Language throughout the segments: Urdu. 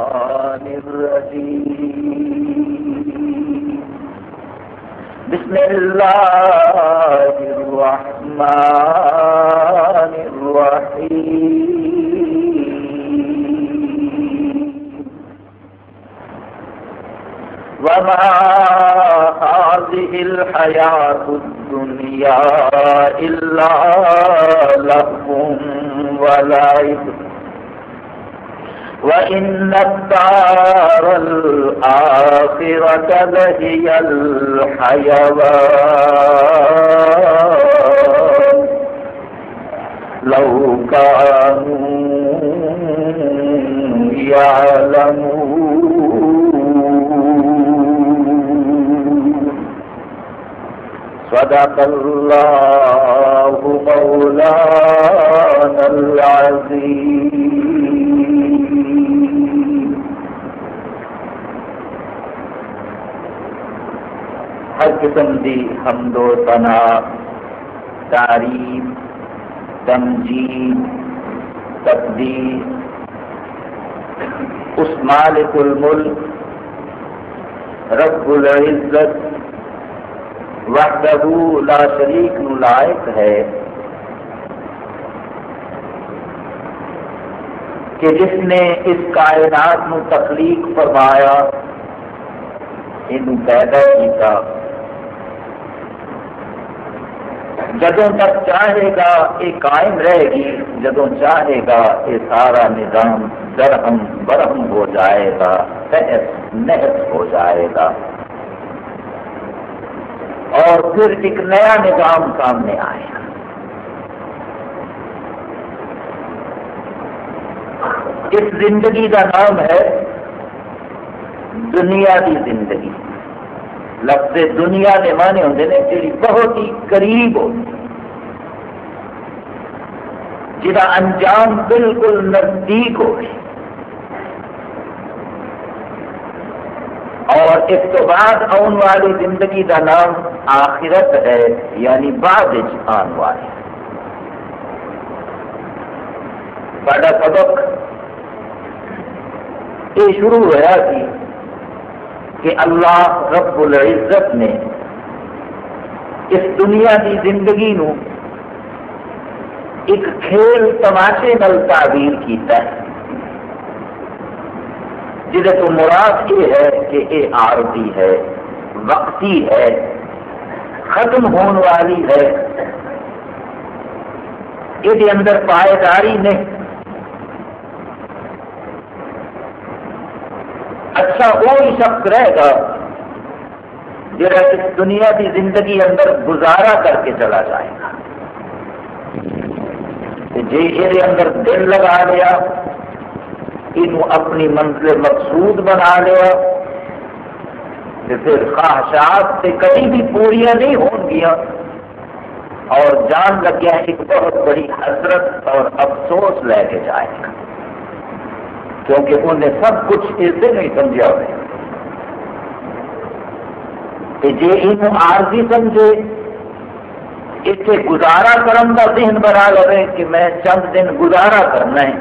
الشيطان الرجيم. بسم الله الرحمن الرحيم. وما هذه الحياة الدنيا إلا لهو ولعب وإن الدار الآخرة لهي الحيوان لو كانوا يعلمون صدق الله مولانا العظيم ہر قسم دی حمد و ثنا، تعریف تنجید تقدیر۔ اس مالک الملک، رب العزت، وحدہ لا شریک لائق ہے۔ کہ جس نے اس کائنات نو تخلیق فرمایا یہ پیدا کیتا۔ جدوں تک چاہے گا یہ قائم رہے گی، جدوں چاہے گا یہ سارا نظام درہم برہم ہو جائے گا تحس نحس ہو جائے گا۔ اور پھر ایک نیا نظام سامنے آئے۔ گا اس زندگی کا نام ہے دنیا کی زندگی۔ لفظ دنیا کے معنی ہوتے ہیں جی بہت ہی قریب ہو جہاں انجام بالکل نزدیک ہو اور اس تو بعد آن والی زندگی کا نام آخرت ہے یعنی بعد آن والی۔ سڈا سبق یہ شروع ہوا سی کہ اللہ رب العزت نے اس دنیا کی زندگی نو ایک کھیل تماشے نل تعبیر کیتا ہے۔ جہد تو مراد یہ ہے کہ یہ عارضی ہے، وقتی ہے، ختم ہونے والی ہے۔ یہ اندر پائیداری نہیں اچھا وہی شخص رہے گا جہاں اس دنیا کی زندگی اندر گزارا کر کے چلا جائے گا۔ جی یہ اندر دل لگا لیا یہ اپنی منزل مقصود بنا لیا پھر خواہشات سے کبھی بھی پوریا نہیں ہون گیا اور جان لگیا ایک بہت بڑی حضرت اور افسوس لے کے جائے۔ گا کیونکہ انہیں سب کچھ اسے نہیں سمجھا۔ ہوئے کہ جی یہ عارضی سمجھے اتنے گزارا کرن کا ذہن بنا لے کہ میں چند دن گزارا کرنا ہے۔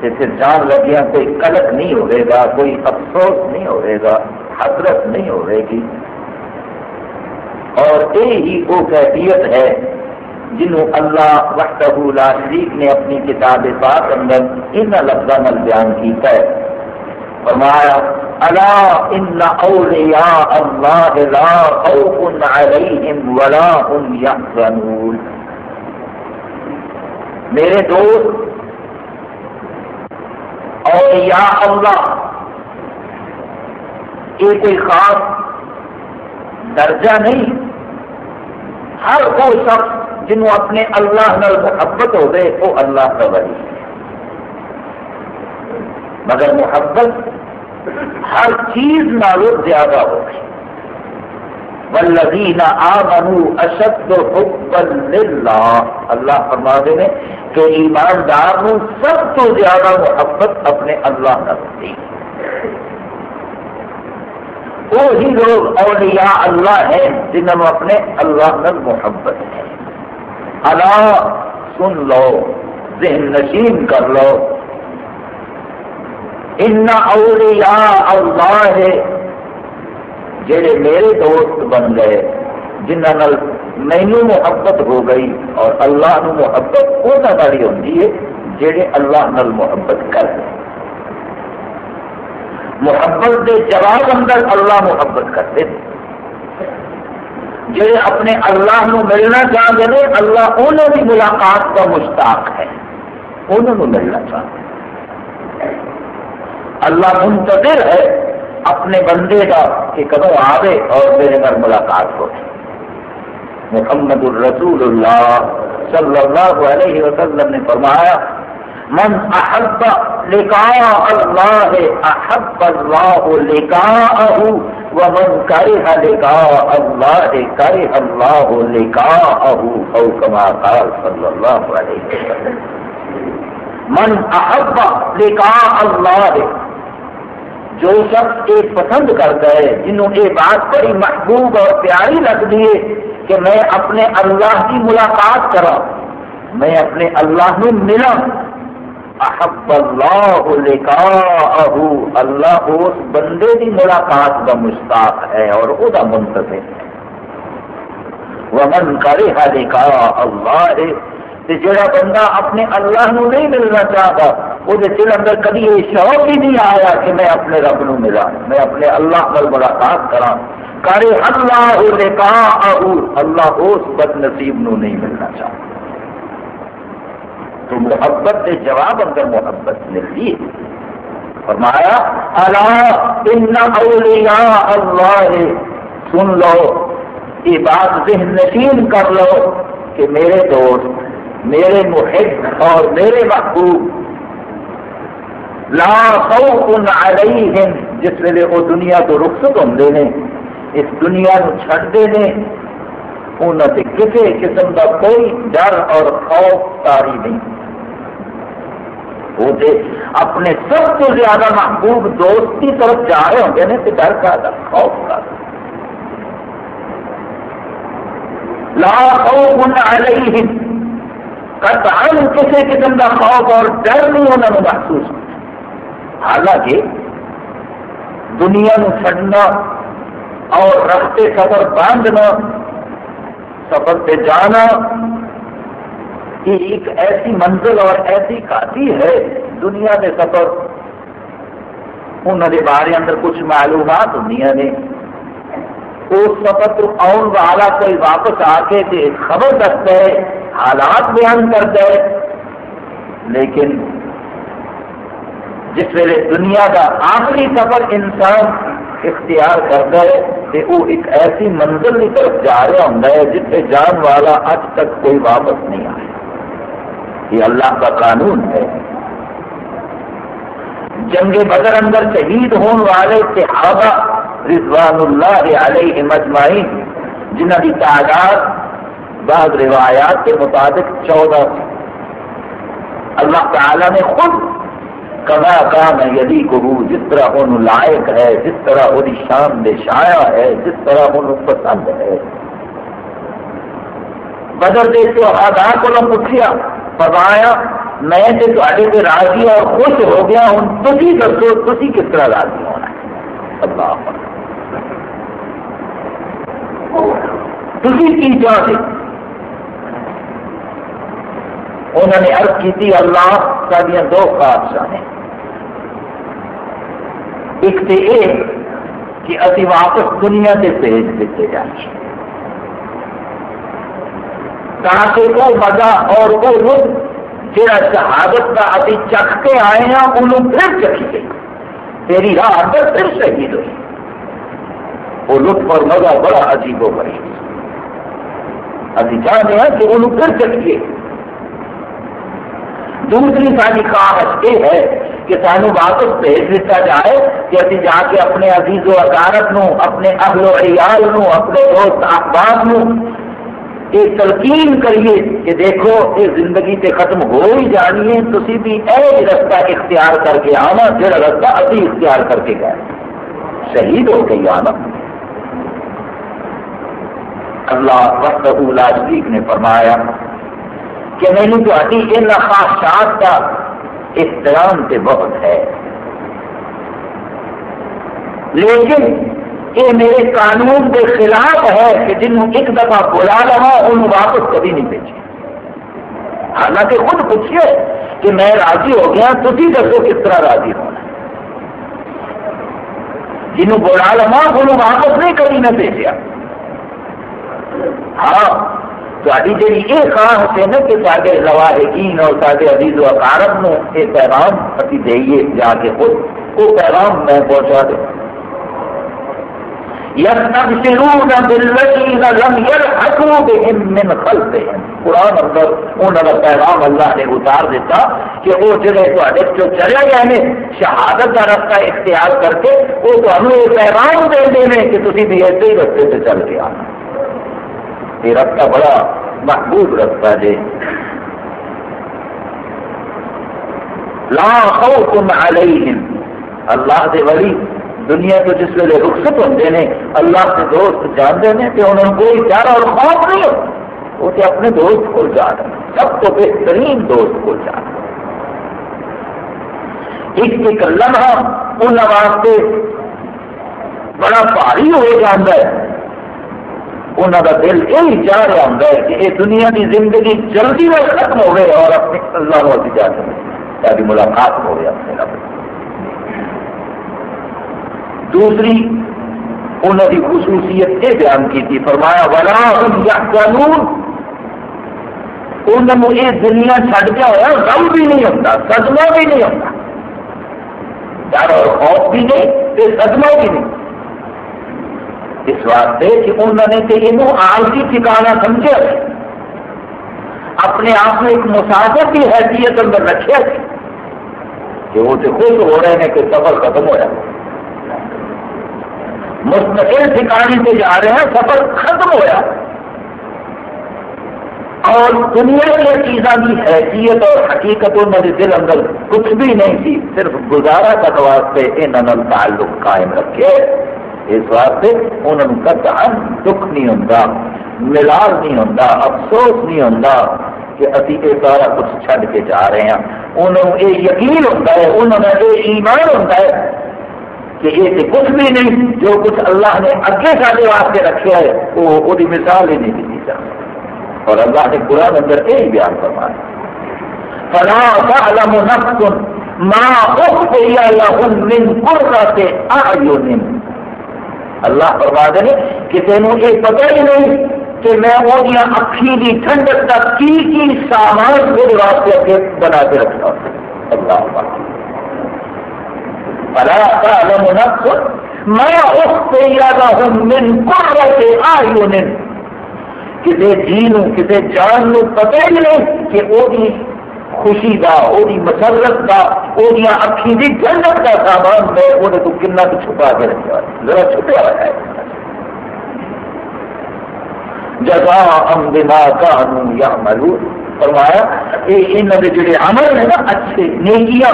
پھر جان لگیا کوئی کلک نہیں ہوئے گا، کوئی افسوس نہیں ہوئے گا حضرت نہیں ہوئے گی۔ اور یہی وہ کیفیت ہے جنہوں اللہ وحدہ لا شریک نے اپنی کتاب پاک اندر ان لفظوں بیان کیتا ہے۔ فرمایا الا ان اولیاء اللہ لا خوف علیہم ولا هم يحزنون. میرے دوست، اولیاء اللہ، یہ کوئی خاص درجہ نہیں۔ ہر وہ شخص جنہوں اپنے اللہ نال محبت ہو گئے وہ اللہ کا ولی مگر محبت ہر چیز نالوں زیادہ ہو گئی۔ والذین آمنوا اشد حبا للہ اللہ فرما دے نے کہ ایماندار نو سب تو زیادہ محبت اپنے اللہ کا ہوتی۔ وہی لوگ اولیاء اللہ ہے جنہوں اپنے اللہ نل محبت ہے۔ اللہ سن لو، ذہن نشین کر لو۔ ان اولیاء اللہ ہے جڑے میرے دوست بن گئے جنہوں مینو محبت ہو گئی اور اللہ نو محبت وہ ناری ہوتی ہے جہے اللہ نال محبت کر۔ محبت کے جواب اندر اللہ محبت کرتے ہیں۔ جہے اپنے اللہ نو ملنا چاہتے ہیں، اللہ انہوں کی ملاقات کا مشتاق ہے۔ انہوں ملنا چاہتے ہیں۔ اللہ منتظر ہے اپنے بندے کا کہ کدو آئے اور میرے گھر ملاقات ہو۔ محمد الرسول اللہ صلی اللہ علیہ وسلم نے فرمایا، من احب لقاء اللہ، احب اللہ لقاءه ومن کرہ لقاء اللہ کرہ اللہ لقاءه او کما قال صلی اللہ علیہ وسلم۔ من احب لقاء اللہ جو شخص یہ پسند کرتا ہے، جنہوں یہ بات بڑی محبوب اور پیاری لگتی ہے کہ میں اپنے اللہ کی ملاقات کرا میں اپنے اللہ میں ملا احب اللہ لقاءہ اللہ اس بندے کی ملاقات کا مشتاق ہے اور وہ منتظر ہے۔ ومن کرے لقاء اللہ جڑا بندہ اپنے اللہ نو نہیں ملنا چاہتا وہ دل اندر کدی یہ شوق ہی نہیں آیا کہ میں اپنے رب نو ملا، میں اپنے اللہ پر ملاقات کرا۔ کرے اللہ اللہ اس بد نصیب نو نہیں ملنا چاہتا۔ تو محبت کے جواب اندر محبت ملتی ہے۔ فرمایا اللہ ان اولیاء اللہ، سن لو، یہ بات ذہن نشین کر لو کہ میرے دوست میرے محب اور میرے محبوب. لا خوف علیہم، جس ویلے وہ دنیا تو رخصت ہوتے ہیں اس دنیا کو چھڑتے ہیں انہوں سے کسی قسم کا کوئی ڈر اور خوف تاری نہیں. وہ اپنے سب سے زیادہ محبوب دوست کی طرف جا رہے ہوتے ہیں تو ڈر کا خوف کا لا خوف علیہم قطعا کسی قسم کا خوف اور ڈر نہیں انہوں نے محسوس حالانکہ دنیا نو اور رستے سفر باندھنا سفر پہ جانا، یہ ایک ایسی منزل اور ایسی کافی ہے دنیا کے سفر۔ انہوں نے بارے اندر کچھ معلومات ہوں نے اس وقت آن والا کوئی واپس آ کے خبر دستا ہے حالات بیان کرتا ہے لیکن جس ویلے دنیا کا آخری سفر انسان اختیار کرتا ہے کہ وہ ایک ایسی منزل کی طرف جا رہا ہوں جتنے جان والا اج تک کوئی واپس نہیں آیا۔ یہ اللہ کا قانون ہے۔ جنگ بدر اندر شہید ہونے والے صحابہ رضوان اللہ علیہ مجمعین جنہ کی تعداد بعض روایات کے مطابق چودہ اللہ تعالی نے خود کما کام یدی گرو جس طرح ان لائق ہے، جس طرح وہ شان دے شایا ہے، جس طرح ان پسند ہے۔ بدر دے تو آدھار کو پوچھیا فرمایا، میں تے راضی اور خوش ہو گیا ہوں تھی دسو تھی کس طرح راضی ہونا ہے؟ اللہ تھی کی چاہتے انہوں نے عرض کی اللہ ساریا دو خواہشاں ہیں۔ ایک تو یہ کہ ابھی واپس دنیا سے بھیج دیتے جائیں۔ تاکہ وہ مزہ اور وہ لطف جہاں شہادت کا ابھی چکھ کے آئے ہیں، انہوں پھر چکی گئی۔ تیری راہ پھر شہید ہوئی۔ وہ لطف اور مزہ بڑا عجیب و غریب ابھی چاہتے ہیں کہ انہوں پھر چکی دوسری ساری خواہش یہ ہے کہ سانو واپس بھیج دیتا جائے کہ ابھی جا کے اپنے عزیز و اکارت نو، اپنے اہل و عیال نو، اپنے دوست احباب نو یہ تلقین کریے کہ دیکھو یہ زندگی تے ختم ہو ہی جانی ہے تھی بھی ایک رستہ اختیار کر کے آنا، جڑا رستہ ابھی اختیار کر کے گئے۔ شہید ہو گئی آنا اللہ وقت شریف نے فرمایا کہ میری تھی ان خواہشات کا احترام سے بہت ہے۔ لیکن یہ میرے قانون کے خلاف ہے کہ جنہوں ایک دفعہ بلا لوا انہوں واپس کبھی نہیں بھیجے حالانکہ خود پوچھئے کہ میں راضی ہو گیا تھی دسو کس طرح راضی ہونا جنہوں بلا لوا انہوں واپس نہیں کبھی نہ بھیجا ہاں تاری جی یہ خواہش ہے نا کہ سارے لواحقین اور سارے عزیز و اقارب یہ پیغام ابھی دئیے جا کے خود وہ پیغام میں پہنچا دوں يستبشرون بالذين لم يلحقوا بهم من خلفهم قرآن اندر انہوں کا پیغام اللہ نے اتار دیتا کہ وہ جڑے تے جو چلے گئے ہیں، شہادت کا رستہ اختیار کر کے وہ تمہیں یہ پیغام دے دیں کہ تھی بھی ایسے ہی رستے سے چل کے آنا۔ یہ رستہ بڑا محبوب رستہ جی لا خوف علیہم۔ اللہ دے ولی دنیا تو جس ویلے رخصت ہوتے ہیں، اللہ کے دوست جانتے ہیں کہ انہوں نے کوئی ڈر اور خوف نہیں ہوتا وہ تو اپنے دوست کو جان سب تو بہترین دوست کو جان ایک ایک لمحہ ان واسطے بڑا بھاری ہو جاتا ہے۔ انہوں کا دل یہی چاہ رہا ہوں کہ یہ دنیا کی زندگی جلدی میں ختم ہو گئے اور اپنے اللہ کو جا سکے ملاقات ہو گیا اپنے رب دوسری انہوں کی خصوصیت یہ بیان کی تھی، فرمایا والا قانون انہوں یہ دنیا چھڈ کے ہوا غم بھی نہیں ہوتا سدما بھی نہیں ہوتا ڈر اور خوف بھی نہیں تو بھی نہیں۔ اس واسطے کہ انہوں نے تو یہ آلسی ٹھکانا سمجھا اپنے آپ کو ایک مسافر کی حیثیت اندر رکھا کہ وہ تو خوش ہو رہے ہیں کہ سفر ختم ہوا مستقل ٹھکانے سے جا رہے ہیں، سفر ختم ہوا اور دنیا کی چیزوں کی حیثیت اور حقیقت انہوں نے دل اندر کچھ بھی نہیں تھی، صرف گزارا تک واسطے انہوں نے تعلق قائم رکھے۔ اس واسطے انہوں نے کدا دکھ نہیں ہوں ملال نہیں ہوں افسوس نہیں ہوں کہ ابھی یہ سارا کچھ چھڈ کے جا رہے ہیں۔ انہوں یہ یقین ہوتا ہے، انہوں نے یہ ایمان ہوتا ہے کہ یہ کچھ بھی نہیں، جو کچھ اللہ نے اگے سارے واسطے رکھے ہے وہ مثال ہی نہیں دی جا اور اللہ نے قرآن اندر یہی بیان فرمایا۔ فلا تعلم نفس ما اخفي لهم من قرة اعين اللہ فرما دے کہ تینوں یہ پتہ ہی نہیں کہ میں وہ اکھی کی ٹھنڈک کا کی کی سامان میرے واسطے اگے بنا کے رکھتا ہوں۔ اللہ فلا تعلم نفس ما اخفي لهم من قرة اعين کسی جی نو کسی جان نو پتہ ہی نہیں کہ وہ خوشی دا وہ مسرت دا وہ اکھی دی جنت کا سامان میں وہ تو کنا تو چھپا کے رکھا ذرا چھپیا ہوا ہے جزا ام بما کانوا یعملون۔ فرمایا یہ انہوں نے جڑے عمل ہیں نا، اچھے، نیکیاں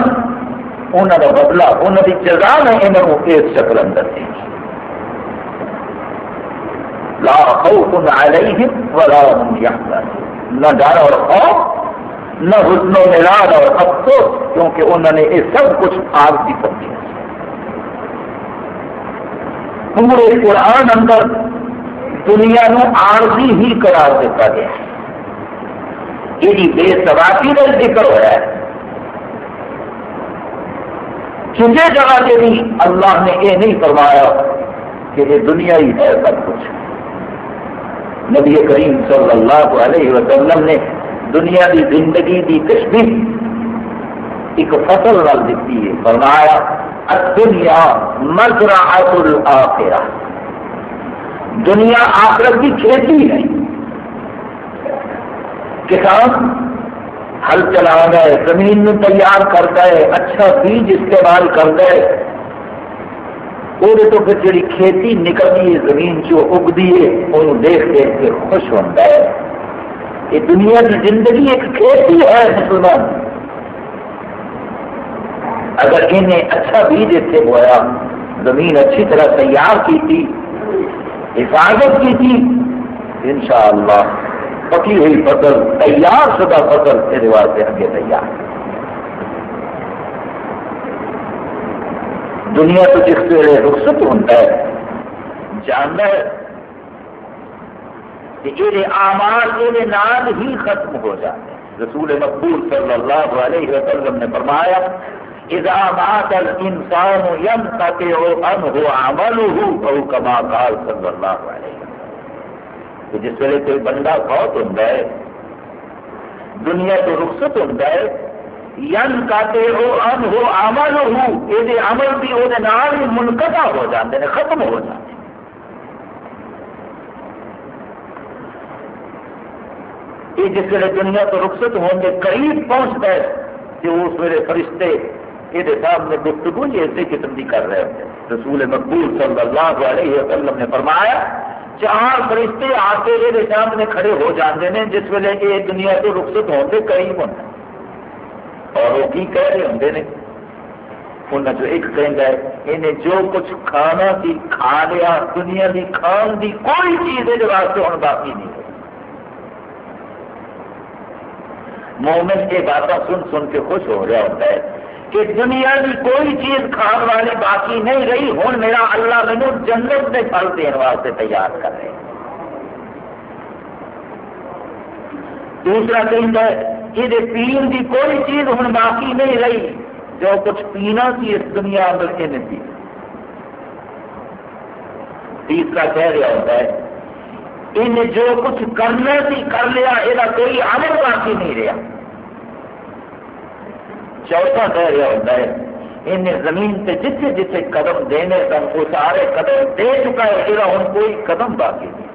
انہوں کا بدلا انہوں کی جگہ میں انہوں اس شکل اندر دی۔ لا خوف علیہم ولا هم يحزنون نہ ڈر اور خوف نہ حسن و ملاد اور افسوس، کیونکہ انہوں نے یہ سب کچھ آگ کی سمجھی پورے قرآن اندر دنیا نو عارضی ہی قرار دیتا گیا یہ بے سواقی کا ذکر ہوا ہے۔ کسی جگہ سے بھی اللہ نے یہ نہیں فرمایا کہ یہ دنیا ہی ہے سب کچھ۔ نبی کریم صلی اللہ علیہ وسلم نے دنیا کی زندگی کی تشبیح ایک فصل وال دیتی ہے۔ فرمایا دنیا مزرعت الاخرہ۔ دنیا آخرت کی کھیتی ہے۔ کسان ہل چلا گئے، زمین میں تیار کر گئے اچھا بیج استعمال کر گئے۔ وہ تو پھر جی کھیتی نکلتی ہے، زمین جو اگتی ہے وہ دیکھ دیکھ کے خوش ہوتا ہے یہ دنیا کی زندگی ایک کھیتی ہے، مسلمان۔ اگر انہیں اچھا بیج اتنے ہوا زمین اچھی طرح تیار کی تھی، حفاظت کی تھی، انشاءاللہ پکی ہوئی فصل، تیار شدہ فصل میرے واسطے اگے تیار۔ دنیا تو جس ویلے رخصت ہوتا ہے، جاننا ہے۔ یہ آمال یہ نال ہی ختم ہو جاتے ہیں رسول مقبول صلی اللہ علیہ وسلم نے فرمایا، اذا مات الانسان ينقطع عنه عمله او كما قال صلی اللہ علیہ وسلم. کہ جس ویلے کوئی بندہ فوت ہوتا ہے دنیا تو رخصت ہوتا ہے ین کاتے ہو ان ہو عمل ہو یہ عمل بھی وہ منقطع ہو جاتے ہیں، ختم ہو جاتے ہیں۔ یہ جس ویلے دنیا تو رخصت ہونے کے قریب پہنچتا ہے کہ اس ویلے فرشتے یہ سامنے گفتگو یہ اسی قسم کی کر رہے ہوتے رسول مقبول صلی اللہ علیہ وسلم نے فرمایا، چار فرشتے آ کے یہ سامنے کھڑے ہو جاتے ہیں، جس ویلے یہ دنیا تو رخصت ہونے کے قریب ہوتا ہے اور وہ کی کہہ رہے ہوں نے؟ انہیں جو ایک کہہ ہے، انہیں جو کچھ کھانا سی کھا لیا، دنیا کی کھان کی کوئی چیز ہے جو واسطے ہوں باقی نہیں ہے۔ مومن یہ باتیں سن سن کے خوش ہو رہا ہوتا ہے کہ دنیا کی کوئی چیز کھان والی باقی نہیں رہی، ہوں میرا اللہ مینو جنت میں پھل دن واسطے تیار کر رہے دوسرا کہیں ہے یہ پین کی کوئی چیز ہوں باقی نہیں رہی، جو کچھ پینا سی اس دنیا اندر یہ تیسرا کہہ رہا ہوتا ہے ان جو کچھ کرنا سی کر لیا یہ کوئی عمل باقی نہیں رہا۔ چوتھا کہہ رہا ہوتا ہے، ان زمین سے جتنے جتنے قدم دینے سن، وہ سارے قدم دے چکا ہے یہ ہوں کوئی قدم باقی نہیں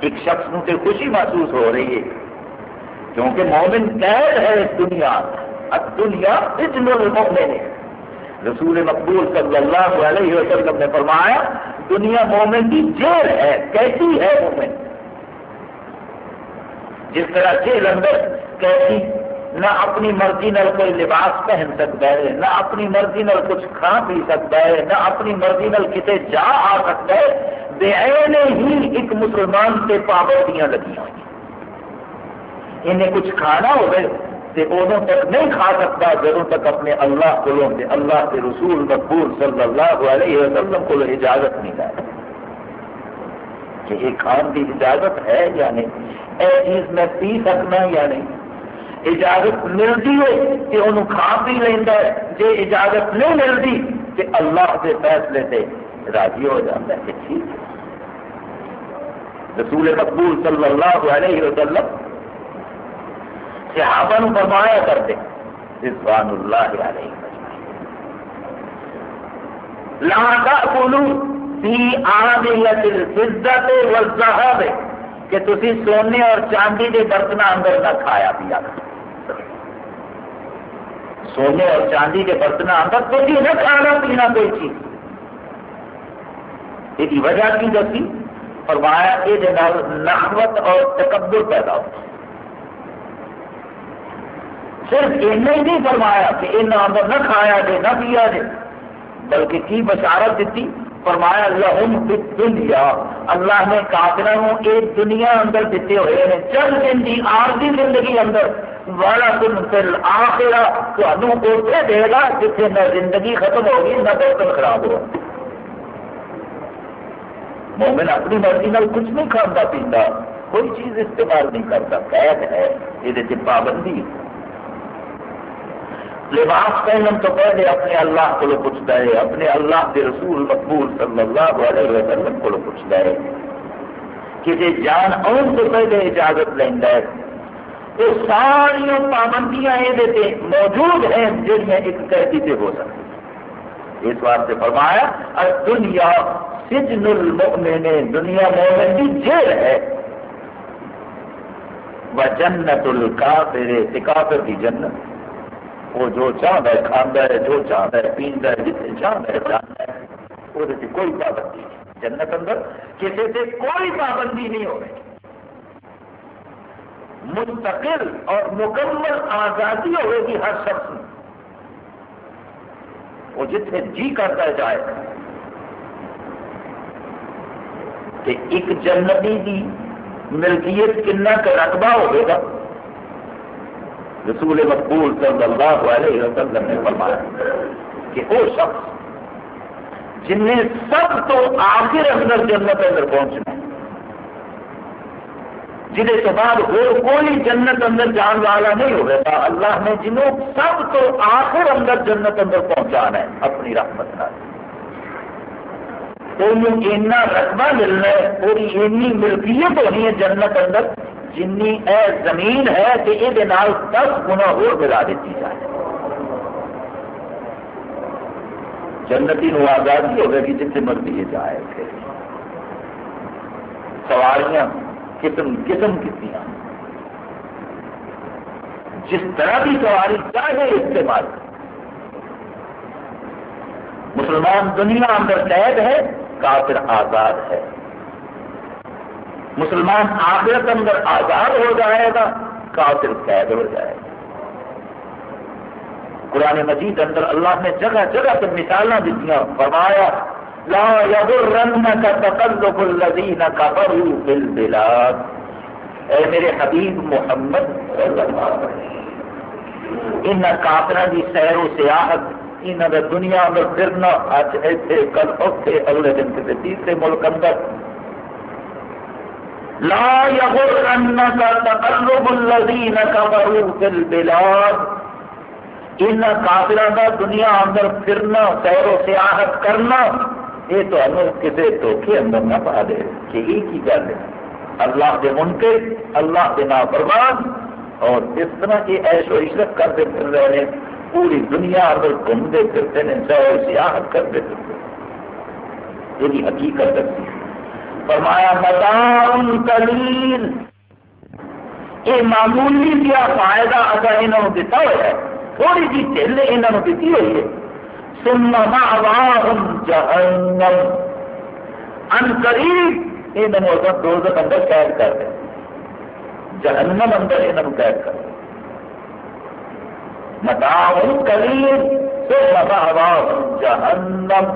ایک شخص نو تے خوشی محسوس ہو رہی ہے، کیونکہ مومن قید ہے اس دنیا دنیا اجن المؤمن رسول مقبول صلی اللہ علیہ وسلم نے فرمایا دنیا مومن کی جیل ہے، کیسی ہے مومن؟ جس طرح جیل اندر کیسی نہ اپنی مرضی نال کوئی لباس پہن سکتا ہے، نہ اپنی مرضی نال کچھ کھا پی سکتا ہے، نہ اپنی مرضی نال کتے جا آ سکتا ہے، بے ہی ایک مسلمان سے پابندیاں لگی ہوئی انہیں کچھ کھانا ہوئے تو ادو تک نہیں کھا سکتا جب تک اپنے اللہ کو اللہ کے رسول مقبول صلی اللہ علیہ وسلم کو اجازت نہیں لائے کہ یہ کھان کی اجازت ہے یا نہیں؟ اے چیز میں پی سکنا یا نہیں؟ اجازت ملتی ہے کہ انہوں کھا پی لینا ہے۔ جی اجازت نہیں ملتی کہ اللہ کے فیصلے سے راضی ہو جاتا ہے، کہ ٹھیک ہے۔ رسول مقبول صلی اللہ علیہ وسلم صحابہ نو فرمایا کرتے رضوان اللہ علیہ لا تأکلوا فی آدیت الفضت والذہب، کہ تسی سونے اور چاندی کے برتن اندر نہ کھایا پیا۔ سونے اور چاندی کے برتن اندر تسی جی نہ کھانا پینا کوئی چیز۔ یہ وجہ کی دسی؟ فرمایا یہ نحوت اور تکبر پیدا ہو صرف اتنا نہیں فرمایا کہ ان اندر نہ کھایا جائے، نہ پیا جائے۔ بلکہ کی بشارت دیتی، فرمایا، لہم دنیا اللہ نے کافروں ایک دنیا اندر دیتے ہوئے ہیں۔ چل دن کی آرزی زندگی اندر، والا تم پھر آخرا تمہیں اتنے دے گا جتنے نہ زندگی ختم ہوگی، نہ برتن خراب ہوگا مومن اپنی مرضی نال کچھ نہیں کھانا پیتا، کوئی چیز استعمال نہیں کرتا، قید ہے، یہ پابندی۔ لباس پہننے تو پہلے اپنے اللہ کو پوچھتا ہے، اپنے اللہ کے رسول مقبول صلی اللہ علیہ وسلم کو پوچھتا ہے کہ جی جان آن تو پہلے اجازت لینا ہے۔ تو ساری پابندیاں یہ موجود ہیں جن میں ایک قیدی سے ہو سکتی اس واسطے فرمایا دنیا سجن المؤمن دنیا مومن کی جیل ہے۔ وہ جنت الکافر کافر کی جنت۔ وہ جو چاہتا ہے کھانا ہے، جو چاہتا ہے، پیندا ہے، جتنے چاہتا ہے جانا ہے وہ کوئی پابندی نہیں۔ جنت اندر کسی سے کوئی پابندی نہیں ہو رہی مستقل اور مکمل آزادی ہوئے گی ہر شخص میں۔ وہ جتنے جی کرتا جائے۔ کہ ایک جنتی کی ملکیت کنا کا رقبہ ہوگا؟ رسول مقبول صلی اللہ علیہ وسلم نے فرمایا کہ وہ شخص جن نے سب تو آخر اندر جنت اندر پہنچنا جہے تو بعد وہ کوئی جنت اندر جان والا نہیں ہوگا اللہ نے جنہوں سب تو آخر اندر جنت اندر پہنچانا ہے اپنی رحمت نہ اینا رقبہ ملنا ہے، پوری اینی ملکیت ہونی ہے جنت اندر جن اے زمین ہے کہ یہ دس گنا ہو ملا دیتی جائے۔ جنتی نو آزادی ہوگی کہ جتنے مرضی یہ جائے سواریاں قسم قسم کی جس طرح کی سواری چاہے استعمال مسلمان دنیا اندر قید ہے، کافر آزاد ہے۔ مسلمان آخرت اندر آزاد ہو جائے گا، کافر قید ہو جائے گا۔ قرآن مجید اندر اللہ نے جگہ جگہ سے مثال دیتی فرمایا، لا يغرنك تقلب الذين كفروا في البلاد۔ اے میرے حبیب محمد صلی اللہ علیہ وسلم، ان کافرہ دی سیر و سیاحت انہوں نے دنیا میں پھرنا اج ایتھے، کل اوتھے، اگلے دن کسی تیسرے ملک اندر۔ لا يغرنك تقلب الذين كفروا في البلاد. ان کافر کا دنیا اندر پھرنا، سیر و سیاحت کرنا، یہ تو کسی دھوکھے اندر نہ پا دے، کہ یہ کی گل ہے؟ اللہ کے منکر، اللہ کے نافرمان، اور اس طرح کی ایش و عشرت کرتے پھر رہے ہیں، پوری دنیا اندر گھومتے پھرتے ہیں، سیر و سیاحت کرتے پھرتے یہ حقیقت رکھتی ہے۔ فرمایا، مدام کلیل یہ معمولی کیا فائدہ اگر انہوں نے دیتا ہوا ہے؟ تھوڑی جی ٹھل یہاں دیتی ہوئی ہے۔ سننا ماہم جہنم ان قریب یہ دوزخ اندر قید کر دیں جہنم اندر یہ قید کر دیں متاؤ قریب سننا ماہم جہنم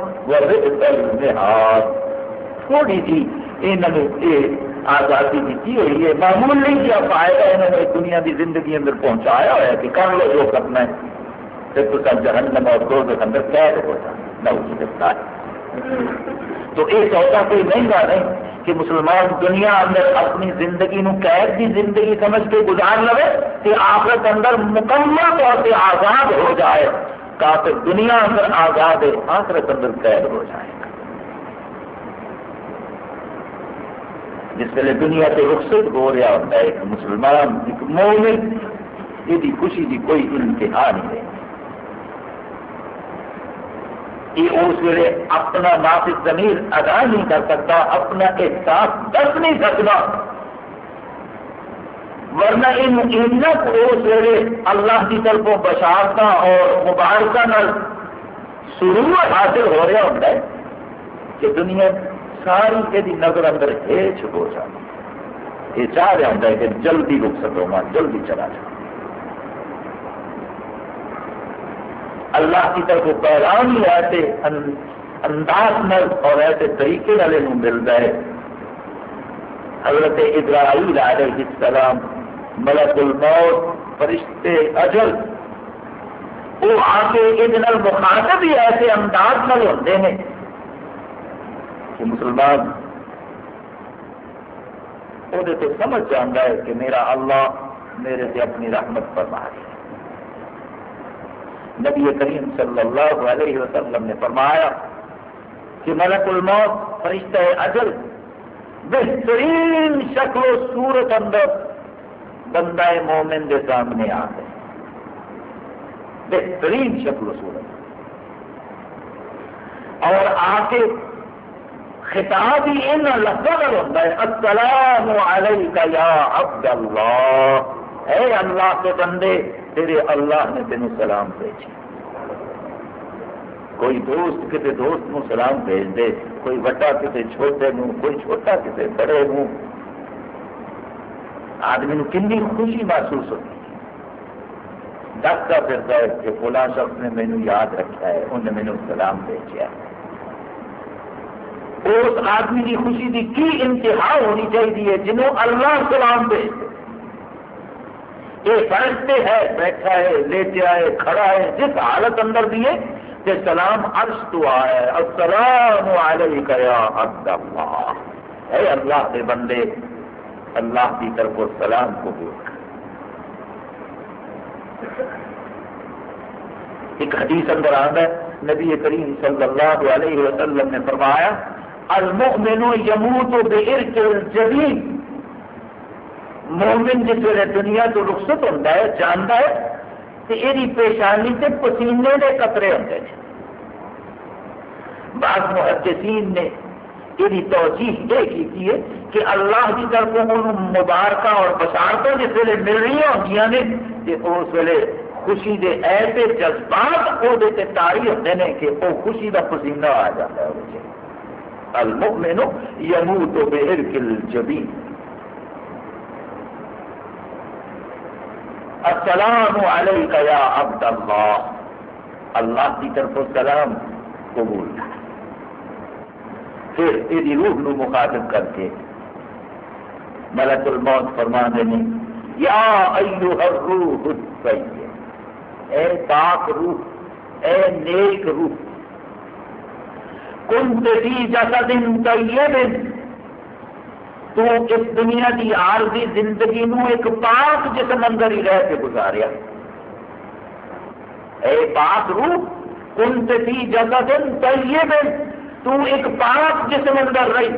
تھوڑی جی یہ آزادی دیتی ہوئی ہے؟ معمول نہیں کیا فائدہ انہوں نے دنیا کی زندگی اندر پہنچایا ہوا کہ کر لو جو کرنا ہے۔ پھر تو سب جہنم اور دو کے اندر قید ہو جائے تو یہ سودا کوئی مہنگا نہیں کہ مسلمان دنیا اندر اپنی زندگی نو قید کی زندگی سمجھ کے گزار لے کہ آخرت اندر مکمل طور پہ آزاد ہو جائے۔ کافر دنیا اندر آزاد ہے، آخرت اندر قید ہو جائے۔ جس ویلے دنیا سے رخصت ہو رہا ہوتا ہے ایک مسلمان ایک مومن، یہ خوشی کی کوئی انتہا نہیں ہے۔ یہ اس ویلے اپنا نافذ ضمیر ادا نہیں کر سکتا، اپنا احساس دس نہیں سکتا۔ ورنہ ان اس ویلے اللہ کی طرف بشارت اور مبارکہ سرور حاصل ہو رہا ہوتا ہے کہ دنیا ساری یہ نظر اندر ہیچ ہو جائے یہ چاہ رہا ہوں کہ جلدی رک سکوں جلدی چلا جاؤں اللہ کی طرف پیغام ہی ایسے انداز نل اور ایسے طریقے والے ملتا ہے حضرت ابراہیل علیہ السلام، ملک الموت، فرشتے اجل، وہ آ کے یہ مخاطب ہی ایسے انداز نل ہوتے ہیں۔ کہ مسلمان۔ وہ تو سمجھ جانا ہے کہ میرا اللہ میرے سے اپنی رحمت پر ہے۔ نبی کریم صلی اللہ علیہ وسلم نے فرمایا کہ ملک الموت فرشتہ اجل بہترین شکل و صورت اندر بندہ مومن کے سامنے آ گئے۔ بہترین شکل و صورت۔ اور آ کے خطاب ہی ان لفظوں کا ہوتا ہے، السلام علیکہ یا عبد اللہ اے اللہ کے بندے، تیرے اللہ نے تینوں سلام بھیجے۔ کوئی دوست کسی دوست نو سلام بھیج دے، کوئی وڈا کسی چھوٹے نو کوئی چھوٹا کسی بڑے نو آدمی نو کنی خوشی محسوس ہوتی دستا پھرتا ہے کہ فلاں شخص نے مینو یاد رکھا ہے انہیں مینو سلام بھیجا ہے۔ اس آدمی کی خوشی کی کی انتہا ہونی چاہیے جنہوں اللہ سلام دے۔ یہ فرض پہ ہے بیٹھا ہے لیٹیا ہے کھڑا ہے، جس حالت اندر بھی ہے کہ سلام عرش تو آئے السلام علیکہ یا عبد اللہ اے اللہ کے بندے، اللہ کی طرف سلام کو بول ایک حدیث اندر آتا ہے، نبی کریم صلی اللہ علیہ وسلم نے فرمایا المؤمن یموت بعرق الجبین مومن جس ویلے دنیا تو رخصت ہوتا ہے، جانتا ہے کہ یہ پیشانی سے پسینے کے قطرے ہوتے ہیں۔ بعض محدثین نے یہ توجیح یہ کی ہے کہ اللہ کی طرف مبارکہ اور بشارتیں جس ویلے مل رہی ہوں نے کہ اس ویلے خوشی دے ایسے جذبات وہ تاری ہوتے ہیں کہ وہ خوشی کا پسینہ آ جاتا ہے۔ المؤمن یموت بعرق الجبین السلام علیکہ یا عبد اللہ اللہ کی طرف سلام قبول پھر یہ روح نو مخاطب کر کے ملک الموت فرما دینے یا ایوہ الروح الطیب. اے پاک روح، اے نیک روح کنت فی جسد طیب تو اس دنیا کی عارضی زندگی نو ایک پاک جسم اندر ہی رہ کے گزاریا۔ اے پاک روح کن تی جگہ دن طیب تو ایک پاک جسم اندر رہی۔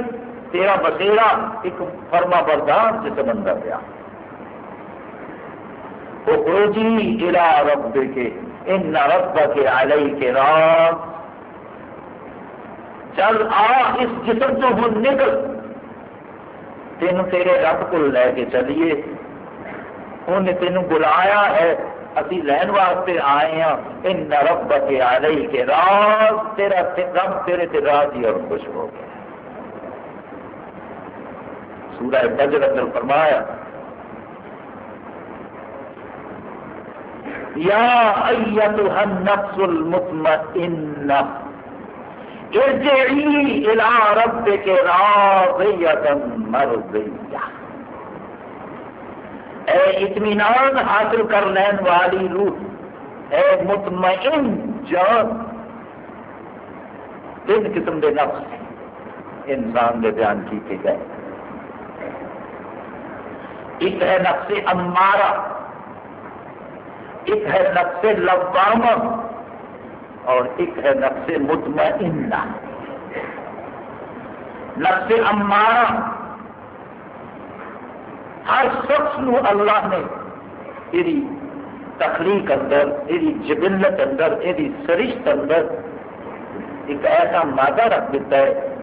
تیرا بسیرا ایک فرما بردار جسم اندر رہا۔ اخرجی الى رب کے ان رب کے علیہ کے رات چل آ، اس جسم تو ہوں نکل۔ تین تیرے رب کو لے کے چلیے۔ انہیں تین بلایا ہے۔ ابھی لین واسطے آئے ہیں ان رب کے آ رہی کے راز۔ تیرا رب تیرے تے راضی اور خوش ہو گیا۔ سورہ بجر اندر فرمایا، یا ایتها النفس المطمئنہ۔ ارجعی الى ربک راضیتا مرضیہ اے اطمینان حاصل کر لین والی روح، اے مطمئن جان۔ تین قسم کے نفس انسان کے بیان کیتے گئے۔ ایک ہے نفس امارہ، ایک ہے نفس لبامہ اور ایک ہے نفس مطمئنہ۔ نفس امارہ ہر شخص نو اللہ نے یہ تخلیق اندر یہ جبلت اندر یہ سرشت اندر ایک ایسا مادہ رکھ دیتا ہے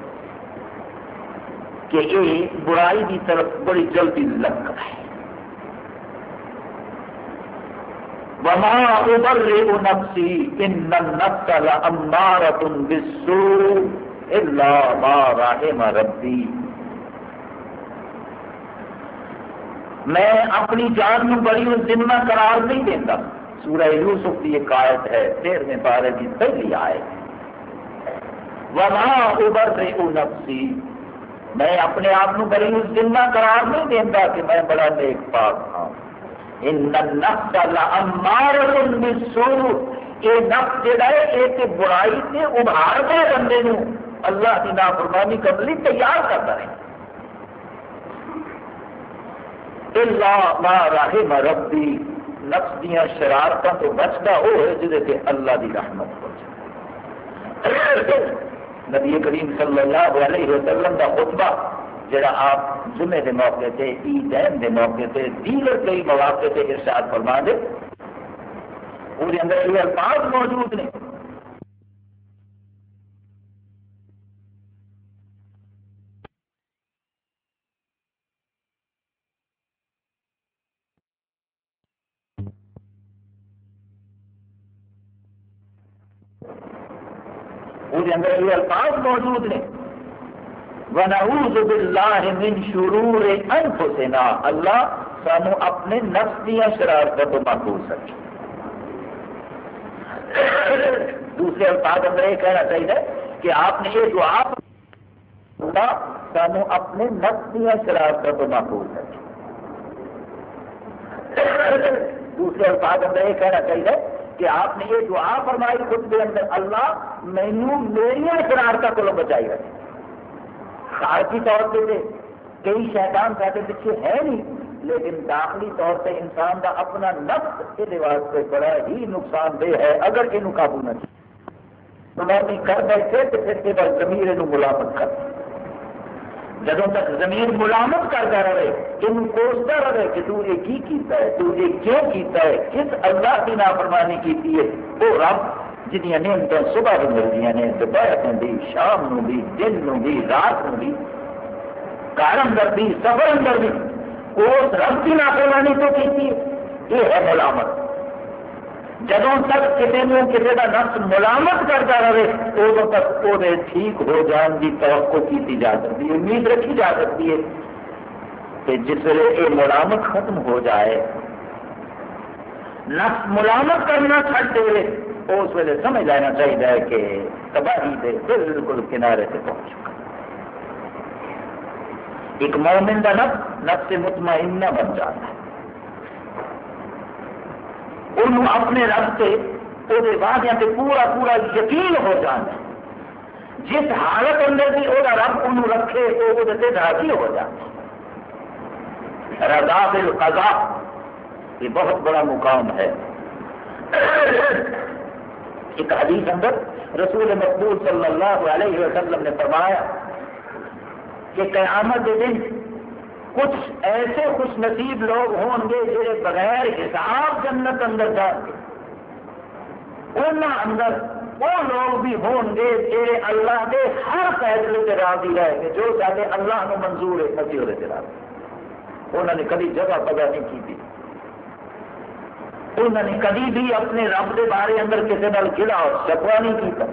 کہ یہ برائی کی طرف بڑی جلدی لگ ہے۔ وما ابرئ نفسی ان النفس لامارة بالسوء الا ما رحم ربی میں اپنی جان میں بڑی ذمہ قرار نہیں دیتا سورہ یوسف کی ایک آیت ہے، تیرہویں بارہ کی پہلی آیت۔ وما ابرئ نفسی میں اپنے آپ کو بڑی ذمہ قرار نہیں دیتا کہ میں بڑا نیک پاک ہوں برائی سے ابھار دے بندے نو اللہ کی نافرمانی کرنے لی تیار کرتا ہے اللہ ما رحم ربی نفس دیا شرارتوں تو بچتا وہ ہے جہد اللہ کی رحمت ہو۔ نبی کریم صلی اللہ علیہ وسلم کا خطبہ جڑا آپ جمعے کے موقع سے عیدین کے موقع سے دیگر کئی مواقع سے ارشاد فرما دے۔ وہ اندر یہ الفاظ موجود نے۔ اندر یہ الفاظ موجود نے۔ ونعوذ باللہ من شرور انفسنا۔ اللہ سانو اپنے نفس دیا شرارتوں کو محفوظ رکھے۔ دوسرے الفاظ اندر یہ کہنا چاہیے کہ آپ نے یہ دعا اللہ سانو اپنے نفس دیا شرارتوں کو محفوظ رکھے۔ دوسرے الفاظ اندر یہ کہنا چاہیے کہ آپ نے یہ دعا فرمائی خود کے اندر، اللہ مینو میری شرارتوں کو بچائی رکھے۔ خارجی طور پہ کئی شیطان سارے پیچھے ہے نہیں، لیکن داخلی طور پہ انسان کا اپنا نفس یہ واسطے بڑا ہی نقصان دہ ہے، اگر یہ قابو نہ چاہیے کر بیٹھے تو پھر یہ زمین یہ ملامت کر جب تک زمین ملامت کرتا رہے یہ کوستا رہے کہ تو یہ کی کیتا ہے، تو یہ کیوں کیتا ہے، کس اللہ کی نافرمانی کی ہے وہ رب جنیا نعمت صبح بھی ملتی ہیں دوپہر بھی شام نو بھی دن نو بھی رات نو بھی گھر اندر بھی سفر اندر بھی اس رب کی نافرمانی تو کی یہ ہے ملامت۔ جب تک کسی نے کسی کا نفس ملامت کرتا رہے ادو تک وہ ٹھیک ہو جان کی توقع کی جا سکتی ہے، امید رکھی جا سکتی ہے کہ جس ویلے یہ ملامت ختم ہو جائے نفس ملامت کرنا چھٹ دے، اس ویلے سمجھ لینا چاہیے کہ تباہی دے بالکل کنارے سے پہنچ چکا۔ ایک مومن کا نفس نفس مطمئنہ بن جاتا۔ ہے انہوں اپنے رب سے وہ وعدے سے پورا پورا یقین ہو جانا۔ جس حالت اندر بھی وہ رب انہوں رکھے تو وہ راضی ہو جاتا۔ رضا بل یہ بہت بڑا مقام ہے۔ ایک حدیث اندر رسول مقبول صلی اللہ علیہ وسلم نے فرمایا کہ قیامت کے دن کچھ ایسے خوش نصیب لوگ ہوں گے جہے بغیر حساب جنت اندر جان گے۔ انہوں اندر وہ لوگ بھی ہون گے جہے اللہ کے ہر فیصلے سے راضی رہے گے، جو سارے اللہ کو منظور ہے ابھی وہ راضی۔ انہوں نے کبھی جگہ پگہ نہیں کی تھی۔ انہوں نے کبھی بھی اپنے رب کے بارے اندر کسی نال گلا اور شکوا نہیں کیتا۔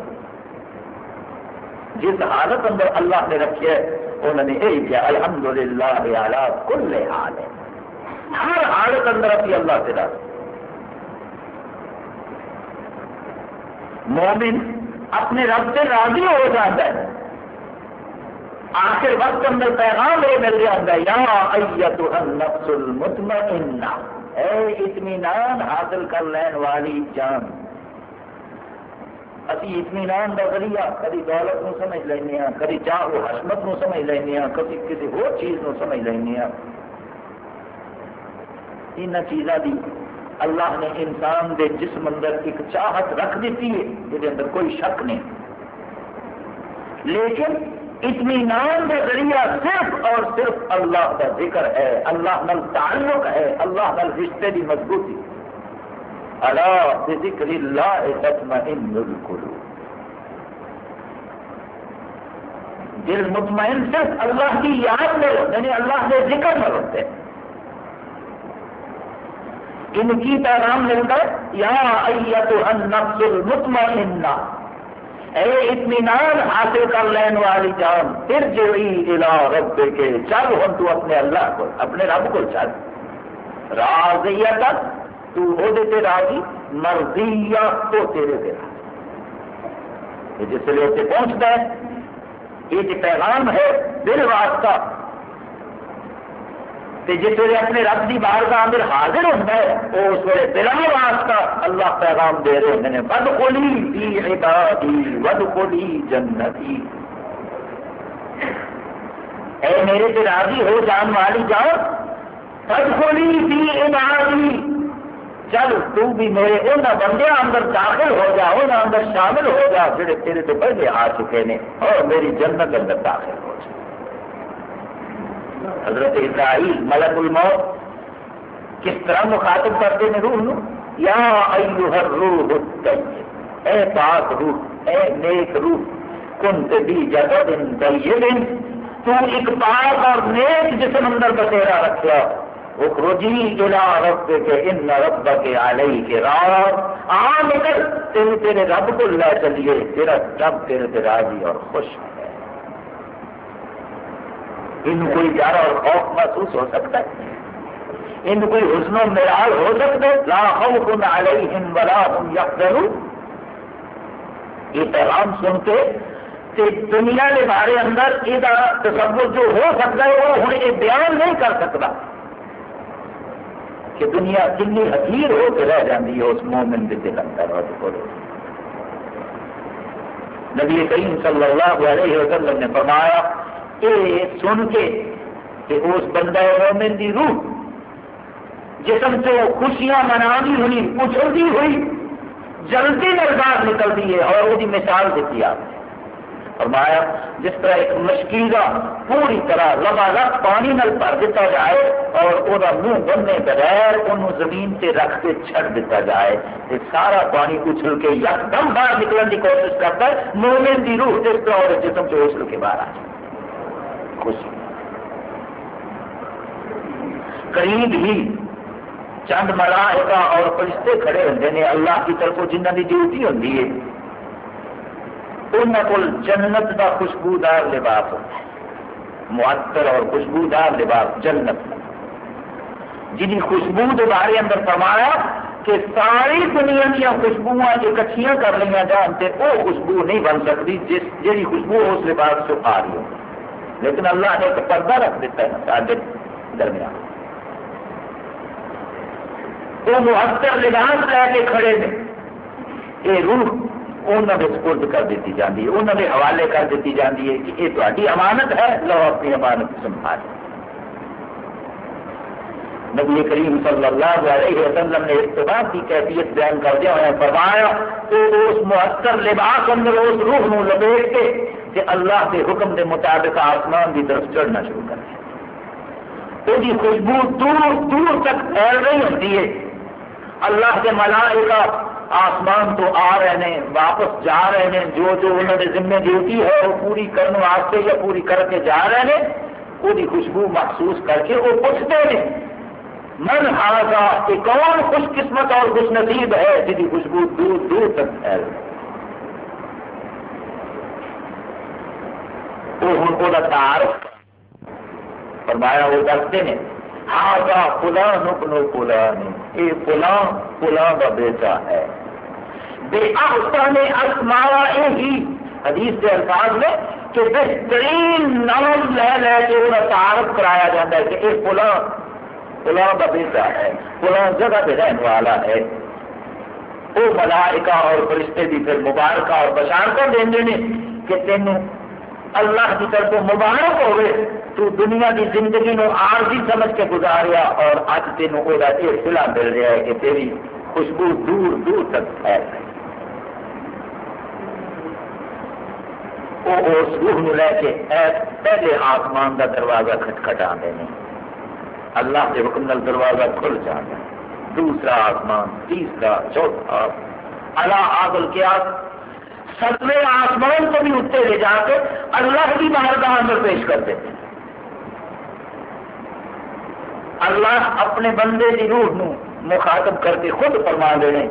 جس حالت اندر اللہ نے رکھے انہوں نے یہی کیا الحمد للہ کل حال۔ ہے ہر حالت اندر اپنی اللہ سے راضی۔ مومن اپنے رب سے راضی ہو جاتا ہے۔ آخر وقت اندر پیغام یہ مل جاتا ہے، یا ایت النفس المطمئنہ۔ اے اطمینان حاصل کر لین والی جان۔ اسی اطمینان کا ذریعہ کدی دولت نو سمجھ لینے ہاں کدی چاہو حسمت نو سمجھ لینے ہاں کبھی کسی ہو چیز نو سمجھ لینے ہاں ان چیزاں دی اللہ نے انسان دے جسم اندر ایک چاہت رکھ دیتی ہے جہد اندر کوئی شک نہیں۔ لیکن اطمینان کا ذریعہ صرف اور صرف اللہ کا ذکر ہے، اللہ نل تعلق ہے، اللہ نل رشتے کی مضبوطی۔ اللہ ذکر اللہ تطمئن القلوب۔ دل مطمئن صرف اللہ کی یاد میں یعنی اللہ کے ذکر میں ہوتے ہیں ان کی پیغام ملتا ہے یا ایت النفس المطمئنہ۔ اے اطمینان حاصل کر لین والی جان پھر جو الا رب کے چل ہوں تو اپنے اللہ کو، اپنے رب کو چل۔ راضیت تو وہ دیتے راضی مرضی تو تیرے دے راضی۔ جس لیے اسے پہنچتا ہے، یہ پیغام ہے، دل واسطہ۔ جس ویلے اپنے رب کی بار کا اندر حاضر ہوتا ہے وہ اس ویلے دلوں واسطہ اللہ پیغام دے رہے ہیں ود کولی عبادی ود کولی جنتی۔ اے میرے سے راضی ہو جان والی جاؤ ود کولی دی عبادی۔ چل، تو بھی میرے ان بندے اندر داخل ہو جا ان اندر شامل ہو جا، جڑے تیرے تو پہلے آ چکے ہیں اور میری جنت اندر داخل ہو جا۔ حضرت اسرائیل ملک الموت کس طرح مخاطب کرتے ہیں روح نو؟ یا ایوہ الروح الطیب، اے پاک روح، اے نیک روح، کنت بھی جدد طیب تو ایک پاک اور نیک جسم اندر بسیرا رکھا اخرجی الى ربک، ان ربک علیک راض۔ آ نکل، تیرے تیرے رب کو لے چلیے، تیرا رب تیرے سے راضی اور خوش ہے ان کوئی پیارا اور خوف محسوس ہو سکتا ہے۔ ان کوئی حسن و معیار ہو سکتا ہے۔ لا خوف علیہم ولا هم یحزنون۔ یہ پیغام سن کے دنیا کے بارے اندر یہ تصور جو ہو سکتا ہے وہ ہوں یہ بیان نہیں کر سکتا۔ کہ دنیا کنی حقیر ہو کے رہ جاتی ہے اس مومن کے دل اندر اور نبی کریم صلی اللہ علیہ وسلم نے فرمایا یہ سن کے کہ اس بندہ مومن کی روح، جسم سے خوشیاں منا ہوئی، اچھلتی ہوئی، جلدی نردار نکلتی ہے اور وہ مثال دیتی آپ نے۔ فرمایا، جس طرح ایک مشکیزہ پوری طرح لگا لگ پانی نل بھر دیتا جائے اور وہ منہ بننے بغیر انہوں زمین سے رکھ کے چھڑ دیتا جائے تو سارا پانی اچھل کے یک دم باہر نکلنے کی کوشش کرتا ہے، مومن کی روح جس طرح اور جسم سے اچھل کے باہر آ جائے۔ خوشی قریب ہی چند ملائکہ اور فرشتے کھڑے ہوتے ہیں، اللہ کی طرف جنہ کی ڈیوٹی ہوتی ہے انہوں کو جنت کا خوشبودار لباس ہوتا ہے۔ معطر اور خوشبودار لباس، جنت جن خوشبو کے بارے اندر فرمایا کہ ساری دنیا دیا خوشبو اکٹھیاں کر لیا جان سے وہ خوشبو نہیں بن سکتی جس جی خوشبو اس لباس سے آ رہی ہو لیکن اللہ نے ایک پردہ رکھ دیتا ہے سارے درمیان۔ وہ معطر لباس لے کے کھڑے نے یہ روح انہوں نے سپرد کر دیتی جاتی ہے، انہوں نے حوالے کر دیتی جاتی ہے کہ یہ تاری امانت ہے لو اپنی امانت سنبھال۔ نبی کریم صلی اللہ علیہ وسلم نے اتباع کی کیفیت بیان کر دیا انہیں فرمایا، تو اس مؤثر لباس اندر اس روح نو لپیٹ کے کہ اللہ کے حکم کے مطابق آسمان کی طرف چڑھنا شروع کر دیا۔ وہ جی خوشبو دور دور تک پھیل رہی ہوتی ہے۔ اللہ کے ملائکہ آسمان تو آ رہے ہیں، واپس جا رہے ہیں۔ جو جو انہوں نے ذمہ ڈیوٹی ہے، وہ پوری کرنے واسطے یا پوری کر کے جا رہے ہیں وہی خوشبو محسوس کر کے وہ پوچھتے ہیں۔ من ہارا کہ کون خوش قسمت اور خوش نصیب ہے جی خوشبو دور دور تک پھیل رہی وہ ہوں کو تعارف فرمایا، وہ دستے ہیں۔ ہاں فلاں نکنو فلاں یہ فلاں فلاں کا بیٹا ہے۔ بے آسان اسماوا ہی۔ حدیث کے الفاظ میں کہ بہترین نام لے لے کے انہیں تعارف کرایا جاتا ہے کہ یہ فلاں فلاں کا بیٹا ہے فلاں جگہ پہ رہنے والا ہے۔ وہ ملائکہ اور فرشتے بھی پھر مبارکہ اور بشارتیں دیں گے کہ تینوں اللہ کی طرف مبارک ہوئے تو دنیا کی زندگی نو عارضی سمجھ کے گزاریا اور اج تینوں وہ یہ سلا مل رہا ہے کہ تیری خوشبو دور دور تک پھیل رہی وہ اس روح نو لے کے پہلے آسمان کا دروازہ کھٹکھٹا دیں اللہ کے حکم نال دروازہ کھل جاتا دوسرا آسمان، تیسرا، چوتھا۔ اللہ آگل کیا ستویں آسمان کو بھی اتنے لے جا کے اللہ کی بارگاہ اندر پیش کر دیتے اللہ اپنے بندے کی روح نو مخاطب کر کے خود فرما دینے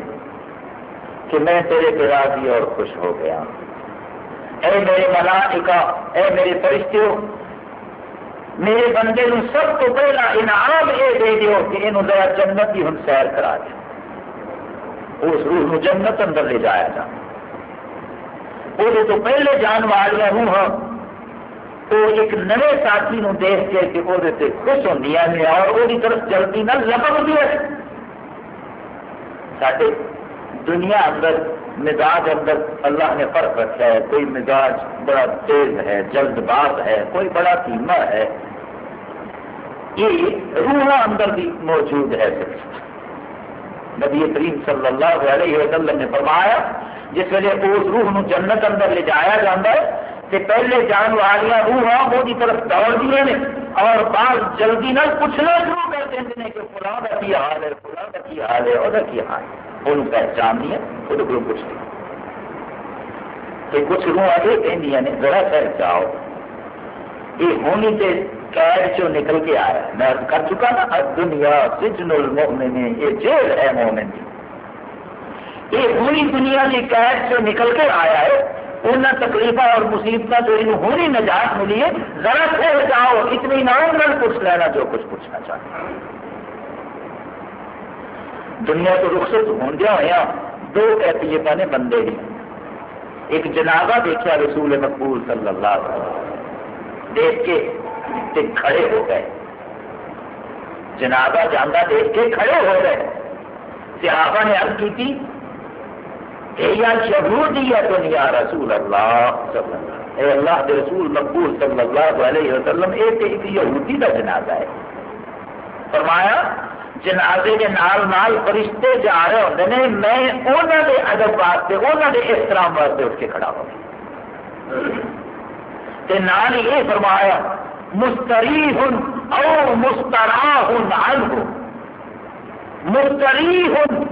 کہ میں تیرے پہ راضی اور خوش ہو گیا۔ اے میرے ملائکہ، اے میرے فرشتوں میرے بندے نو سب تو پہلا انعام یہ دے دیو کہ یہ ذرا جنت کی ہوں سیر کرا دے اس روح نو جنت اندر لے جایا جائے وہ تو پہلے جان والی روح وہ ایک نئے ساتھی نو دیکھ کے کہ وہ خوش ہوں اور وہ طرف جلدی نہ لپک ہے۔ سارے دنیا اندر، مزاج اندر اللہ نے فرق رکھا ہے۔ کوئی مزاج بڑا تیز ہے، جلد باز ہے، کوئی بڑا دھیما ہے۔ یہ روح اندر بھی موجود ہے۔ نبی کریم صلی اللہ علیہ وسلم نے فرمایا جس وجہ اس روح نو جنت اندر لے جایا جاتا ہے کہ پہلے جان والی روح ہاں، وہ طرف دوڑ دیا نے اور بعض جلدی نہ پوچھنا شروع کر دیں کہ فلاں کا کی حال ہے، فلاں کا کی حال ہے وہ کی حال ہے۔ وہ پہچان دیا وہ کو پوچھتی کہ کچھ روح آگے کہ ذرا سر جاؤ۔ یہ ہونی تے قید چو نکل کے آیا۔ میں کر چکا نا دنیا سجن المؤمن یہ جیل ہے مومن کی۔ یہ پوری دنیا کی قید سے نکل کے آیا ہے، ان تکلیف اور مصیبت جو ان ہونی نجات ملی ہے، ذرا سے جاؤ، اتنی نام نہ پوچھ لینا جو کچھ پوچھنا چاہتے دنیا تو رخصت ہوندیا ہوا دو کیفیت نے بندے ہی ایک جنازہ دیکھا رسول مقبول صلی اللہ علیہ وسلم۔ دیکھ کے تے کھڑے ہو گئے۔ جنازہ جانا دیکھ کے کھڑے ہو گئے۔ صحابہ نے عرض کی یا شہودی یا رسول اللہ صلی اللہ اے اللہ کے رسول مقبول صلی اللہ علیہ وسلم ایک ایک یہودی کا جنازہ ہے۔ فرمایا، جنازے کے نال نال فرشتے جا رہے ہوتے ہیں میں انہوں کے ادب واسطے انہوں کے احترام واسطے اٹھ کے کھڑا ہوں۔ تے نال یہ فرمایا مستری ہن او مسترا ہن عنہ۔ مستری ہن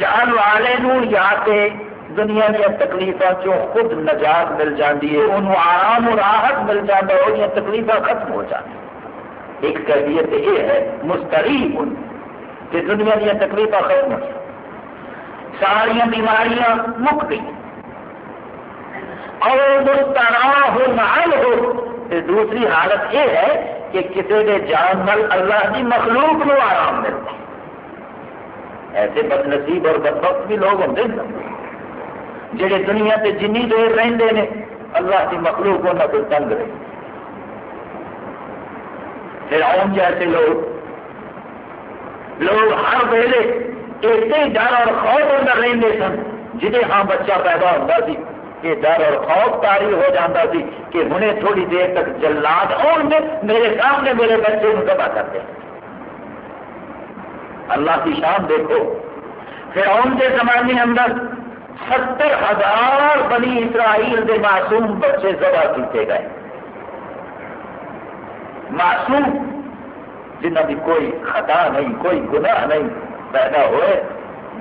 جان والے یا تے دنیا دیا تکلیفوں چوں خود نجات مل جاتی ہے؟ انہوں آرام و راحت مل جاتا ہے وہ تکلیف ختم ہو جاتی ایک کیفیت یہ ہے مستری ہن کہ دنیا دیا تکلیف ختم ہو ساریا بیماریاں مک گئی۔ اور مسترا ہو نال ہو۔ دوسری حالت یہ ہے کہ کسی کے جان مل اللہ کی مخلوق نو آرام ملتا ایسے بد نصیب اور بدبخت بھی لوگ ہوں جہے دنیا سے جنی دیر رہتے ہیں اللہ کی مخلوق ہونا کو تنگ رہے پھر آؤں جیسے لوگ لوگ ہر ویلے ایسے ڈر اور خوف اندر رہتے سن جہے ہاں بچہ پیدا ہوتا سی۔ کہ ڈر اور خوف تاری ہو جاتا سی کہ ہنے تھوڑی دیر تک جلاد آؤ گے میرے سامنے میرے بچے کو تباہ کرتے اللہ کی شان دیکھو۔ فرعون کے زمانے اندر ستر ہزار بنی اسرائیل کے معصوم بچے ذبح کیتے گئے۔ معصوم جنہ کی کوئی خطا نہیں، کوئی گناہ نہیں پیدا ہوئے،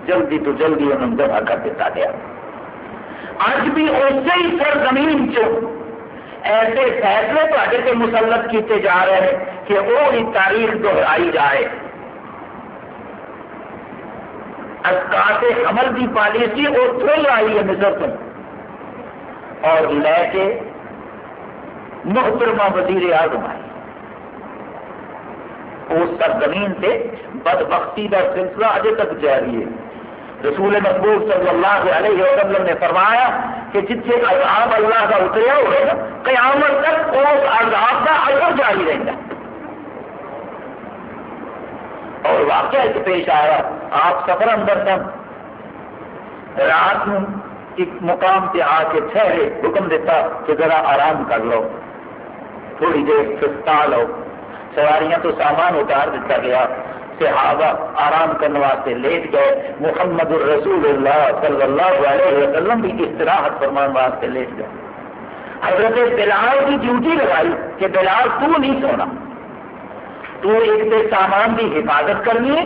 جلدی تو جلدی انہوں نے ذبح کر دیتا گیا۔ اج بھی اسی ہی سر چ ایسے فیصلے تے مسلط کیتے جا رہے ہیں کہ وہ تاریخ دہرائی جائے۔ اسکاط حمل کی پالیسی اتوں آئی ہے مصر سے اور لے کے محترمہ وزیر اعظم آئی۔ اس سرزمین سے بدبختی کا سلسلہ اجے تک جاری ہے۔ رسول مقبول صلی اللہ علیہ وسلم نے فرمایا کہ جتنے عذاب اللہ کا اتریا ہوئے گا، قیامت تک اس عذاب کا اثر جاری رہتا اور واقعہ ایک پیش آیا آپ سفر اندر سن رات ایک مقام پہ آ کے ٹھہرے، حکم دیتا کہ ذرا آرام کر لو۔ تھوڑی دیر سستا لو۔ سواریاں تو سامان اتار دیتا گیا۔ صحابہ آرام کرنے واسطے لیٹ گئے۔ محمد الرسول اللہ صلی اللہ علیہ وسلم بھی استراحت فرمان واسطے لیٹ گئے۔ حضرت بلال کی ڈیوٹی لگائی کہ بلال تو نہیں سونا۔ تو ایک دے سامان کی حفاظت کرنی ہے۔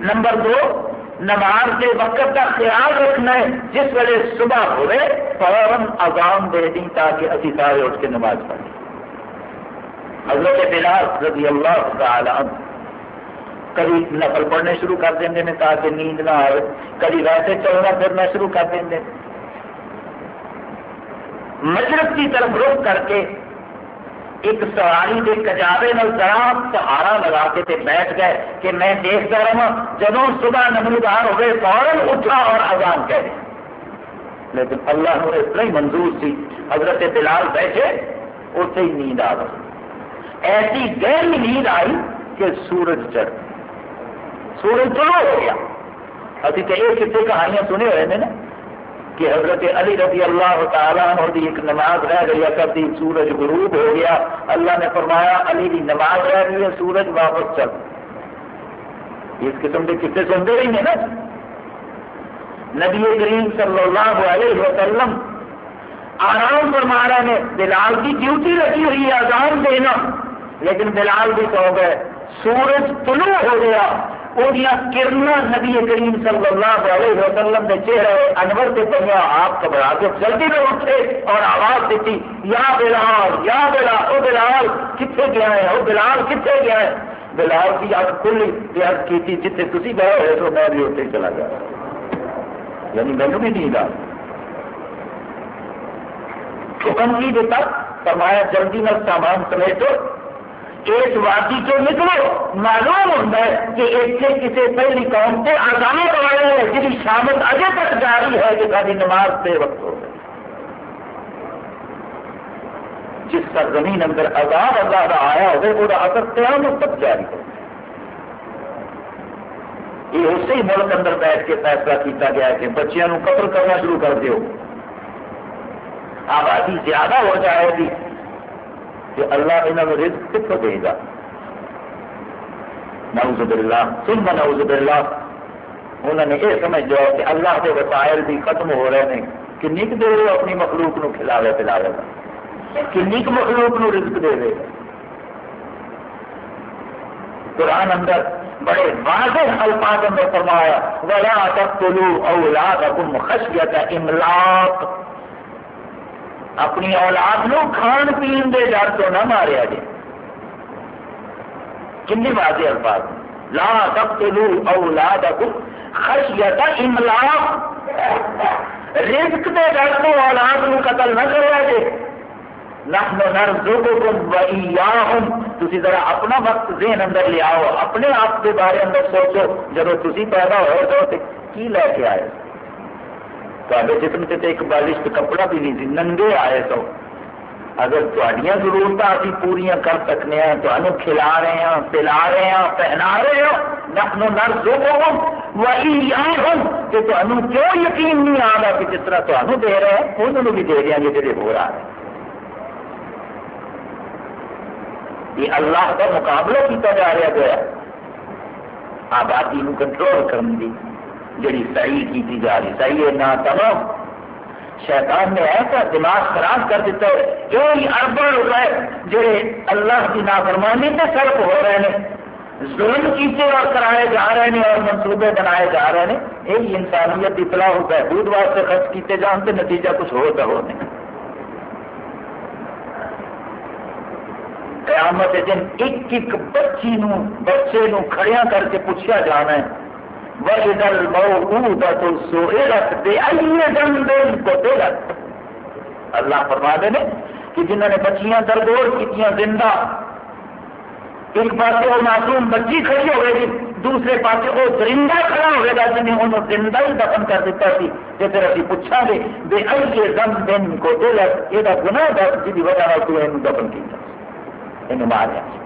نمبر دو، نماز کے وقت کا خیال رکھنا ہے۔ جس ویلے صبح ہوئے، فوراً اذان دے دی تاکہ اسی سارے اٹھ کے نماز پڑھیں۔ حضرت بلال رضی اللہ تعالی عنہ کبھی نفل پڑھنے شروع کر دیں گے، تاکہ نیند نہ آئے۔ کبھی ویسے چلنا پھرنا شروع کر دیں گے۔ مشرق کی طرف رخ کر کے ایک سواری کے کجاوے میں ذرا سہارا لگا کے تے بیٹھ گئے کہ میں دیکھتا رہا جب صبح نمودار ہو گئے فوراً اٹھا اور اذان کہہ دیں لیکن اللہ نے اس طرح ہی منظور سی۔ حضرت بلال بیٹھے اسے ہی نیند آ گئی۔ ایسی گہری نیند آئی کہ سورج چڑھ سورج چلو ہو گیا۔ ابھی تو یہ کتنے کہانیاں سنے ہوئے ہیں نا۔ کہ حضرت علی رضی اللہ تعالیٰ دی ایک نماز رہ گئی کرتی سورج غروب ہو گیا۔ اللہ نے فرمایا، علی کی نماز رہ گئی ہے، سورج واپس چل۔ اس قسم کے کتنے سنتے رہی ہیں نا؟ نبی کریم صلی اللہ علیہ وسلم آرام فرما رہے ہیں، بلال کی ڈیوٹی رکھی ہوئی ہے، اذان دینا۔ لیکن بلال بھی سو گئے۔ سورج طلوع ہو گیا۔ کرنا نبی کریم صلی اللہ علیہ وسلم نے چہرے انور سے پہنیا آپ گھبرا کے جلدی میں اٹھے اور آواز دیتی، یا بلال یا بلال، او بلال کتنے گیا ہے؟ او بلال کتنے گیا ہے؟ بلال کی اک کھلی پیاز کی تھی جتنے تھی گئے ہوئے تو میں بھی اتنے چلا گیا۔ یعنی مینو بھی نیند آ حکم کی دیتا فرمایا، جلدی میں سامان سمیٹو اس وادی چ نکلو، معلوم ہوتا ہے کہ اتنے کسی پہلی قوم سے آزاد والے ہیں جی شامت اجے تک جاری ہے کہ ساری نماز بے وقت ہو جس کا زمین اندر عذاب اللہ کا آیا ہوگا، وہ اثر قیامت تک جاری ہو یہ اسی ملک اندر بیٹھ کے فیصلہ کیتا گیا کہ بچیاں قتل کرنا شروع کر دیو۔ آبادی زیادہ ہو جائے گی۔ کہ اللہ انہوں رزق کتوں دے گا نعوذ باللہ۔ سن نعوذ باللہ۔ انہوں نے یہ سمجھ لیا کہ اللہ کے وسائل بھی ختم ہو رہے ہیں۔ کنی دے رہے اپنی مخلوق نو کھلاوے پلاوے؟ گا کنی مخلوق نو رزق دے دے؟ قرآن اندر بڑے واضح الفاظ اندر فرمایا، ولا تقتلوا اولادکم خشیت املاق اپنی اولاد نو کھان پین دے ڈر تو نہ ماریا جائے۔ کنی واضح الفاظ۔ لا تقتلوا اولادکم خشیت املاق۔ رزق دے ڈر کو اولاد نو قتل نہ کریا جے نحن نرزقکم و ایاہم۔ تسی ذرا اپنا وقت ذہن اندر لے آؤ، اپنے آپ کے بارے اندر سوچو۔ جب تسی پیدا ہوئے تو کی لے کے آئے؟ تے جسم سے ایک بالشت کپڑا بھی نہیں سی ننگے آئے تو اگر تھوڑیاں ضرورت ابھی پوریا کر سکتے ہیں تو کھلا رہے ہیں پلا رہے ہیں پہنا رہے ہو نقل نر جو وہی ہوں کہ تمہیں کیوں یقین نہیں آ رہا کہ جس طرح تمہیں دے رہے ہیں انہوں بھی دے دیا گے جی ہو رہا ہے یہ اللہ کا مقابلہ کیا جا رہا گیا آبادی کنٹرول کرنے کی جڑی صحیح کی جا رہی صحیح نہ تمام شیطان نے ایسا دماغ خراب کر دیتا ہے، جو اربوں روپئے جڑے اللہ کی نافرمانی سے صرف ہو رہے ہیں، ظلم کیتے اور کرائے جا رہے ہیں اور منصوبے بنائے جا رہے ہیں، یہی انسانیت کی فلاح بہبود واسطے خرچ کیتے جان تو نتیجہ کچھ ہو تو ہو نہیں۔ قیامت دن ایک ایک بچی نو، بچے نو کھڑیاں کر کے پوچھا جانا ہے وَإِذَا الْمَوْءُودَةُ سُئِلَتْ بِأَيِّ ذَنبٍ قُتِلَتْ۔ اللہ فرما دے نے کہ جنہوں نے بچیاں درگور کی زندہ، ایک پاس وہ معصوم بچی کھڑی ہوئے گی، دوسرے پاس وہ درندہ کھڑا ہوئے گا جنہیں انہوں زندہ ہی دفن کر دیتا سی کہ پھر ابھی پوچھا گے بے ائی زم دن کو دلت یہ گناہ دس جی وجہ سے دفن کیا۔ ماریا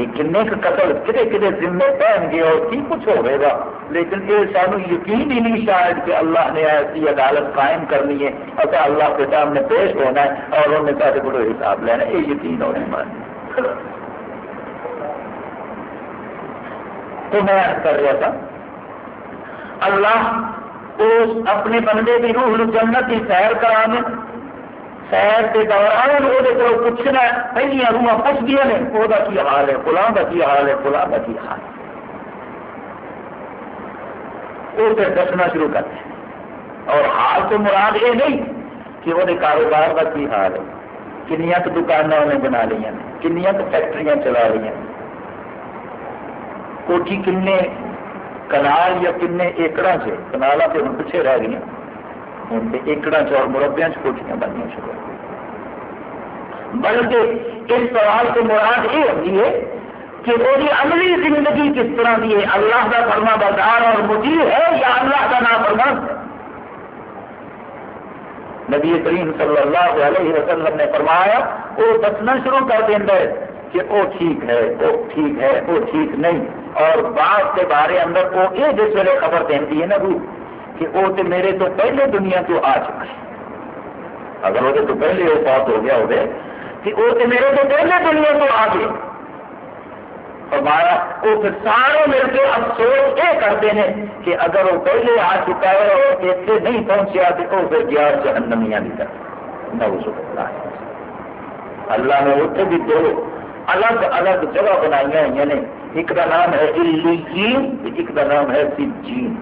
یہ کن قتل کتنے کتنے ذمے پہن گے اور کی کچھ ہوئے گا، لیکن یہ سانو یقین ہی نہیں شاید کہ اللہ نے ایسی عدالت قائم کرنی ہے۔ اور اللہ کے سامنے پیش ہونا ہے اور انہوں نے سارے بڑے حساب لینا یہ یقین ہونے مان تو میں کر رہا تھا، اللہ اس اپنے بندے کی روح جنت کی سیر کرانے سیر کے دوران وہ پوچھنا پہلے روح پوچھ دیا نے وہ کی حال ہے؟ فلاں کا کی حال ہے؟ فلاں کا کی حال ہے؟ وہ پھر دسنا شروع کرتے ہیں اور حال تو مراد یہ نہیں کہ وہ کاروبار کا کی حال ہے۔ کنیا تو دکان انہیں بنا لی کنیا تو فیکٹری چلا رہی ہیں کوٹھی کن کنال یا کن ایکڑا سے کنالا سے ہوں پیچھے رہ گئی ہیں ایکڑا چور مربیا چوٹیاں بننا شروع بلکہ اس سوال سے مراد یہ ہوتی ہے کہ وہ عملی زندگی کس طرح کی ہے؟ اللہ کا فرما بردار اور مجیر ہے یا اللہ کا نام فرمان نبی کریم صلی اللہ علیہ وسلم نے فرمایا، وہ دسنا شروع کر دینا ہے کہ وہ ٹھیک ہے، وہ ٹھیک ہے، وہ ٹھیک نہیں۔ اور بعض کے بارے اندر وہ یہ جس ویلے خبر دینی ہے نا روح کہ وہ تو میرے تو پہلے دنیا تو آ چکا ہے اگر وہ تو پہلے وہ بات ہو گیا ہوگا کہ وہ تو میرے تو پہلے دنیا تو آ گئے ہمارا وہ پھر سارے مل کے افسوس یہ کرتے ہیں کہ اگر وہ پہلے آ چکا ہے اور اتنے نہیں پہنچیا تو وہ پھر گیا جہنمیاں کی طرف نہ اس اللہ نے اتنے بھی دو الگ الگ جگہ بنائی ہوئی نے ایک کا نام ہے ایک کا نام ہے سجین۔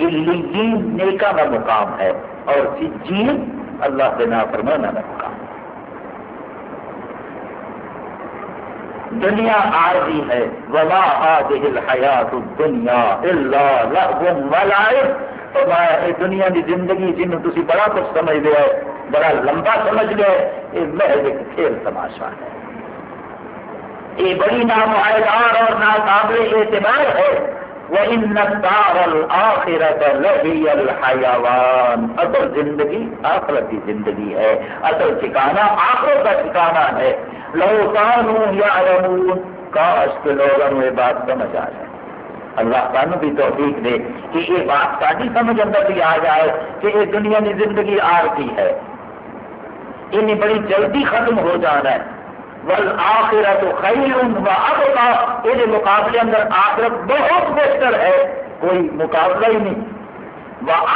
نیکا کا مقام ہے اور سجین اللہ کے نام فرمانا کا مقام دنیا آرزی ہے۔ وما آج الحیات الدنیا اللہ لہو ملائک فرمایا دنیا کی زندگی جن تھی بڑا کچھ سمجھ لیا بڑا لمبا سمجھ لیا یہ محض ایک کھیل تماشا ہے۔ یہ بڑی نامعدار اور ناقابل اعتبار ہے۔ وَإِنَّ اصل زندگی، آخرت کی زندگی ہے۔ اصل ٹھکانا آخرت کا ٹھکانا ہے۔ لو کانو یعلمون کاش کے لوگوں یہ بات سمجھ آ جائے۔ اللہ سان بھی توفیق دے کہ یہ بات ساری سمجھ اندر بھی آ جائے کہ یہ دنیا کی زندگی آرتی ہے۔ یہ بڑی جلدی ختم ہو جانا ہے۔ ول آخرت خیر و اب یہ مقابلے اندر آخرت بہت بہتر ہے، کوئی مقابلہ ہی نہیں۔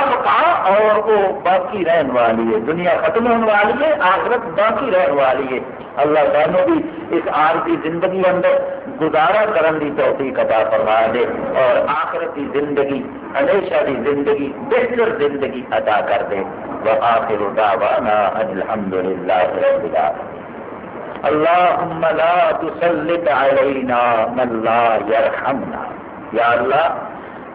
اب کا اور وہ باقی رہن والی ہے۔ دنیا ختم ہونے والی ہے، آخرت باقی رہن والی ہے۔ اللہ سانو بھی اس آرتی زندگی اندر گزارا کرن دی توفیق عطا فرما دے۔ اور آخرت کی زندگی، ہمیشہ کی زندگی، بہتر زندگی عطا کر دے۔ وہ آخر دعوانا الحمد للہ رب العالمین۔ اللہم لا تسلط علینا من لا یرحمنا۔ یا اللہ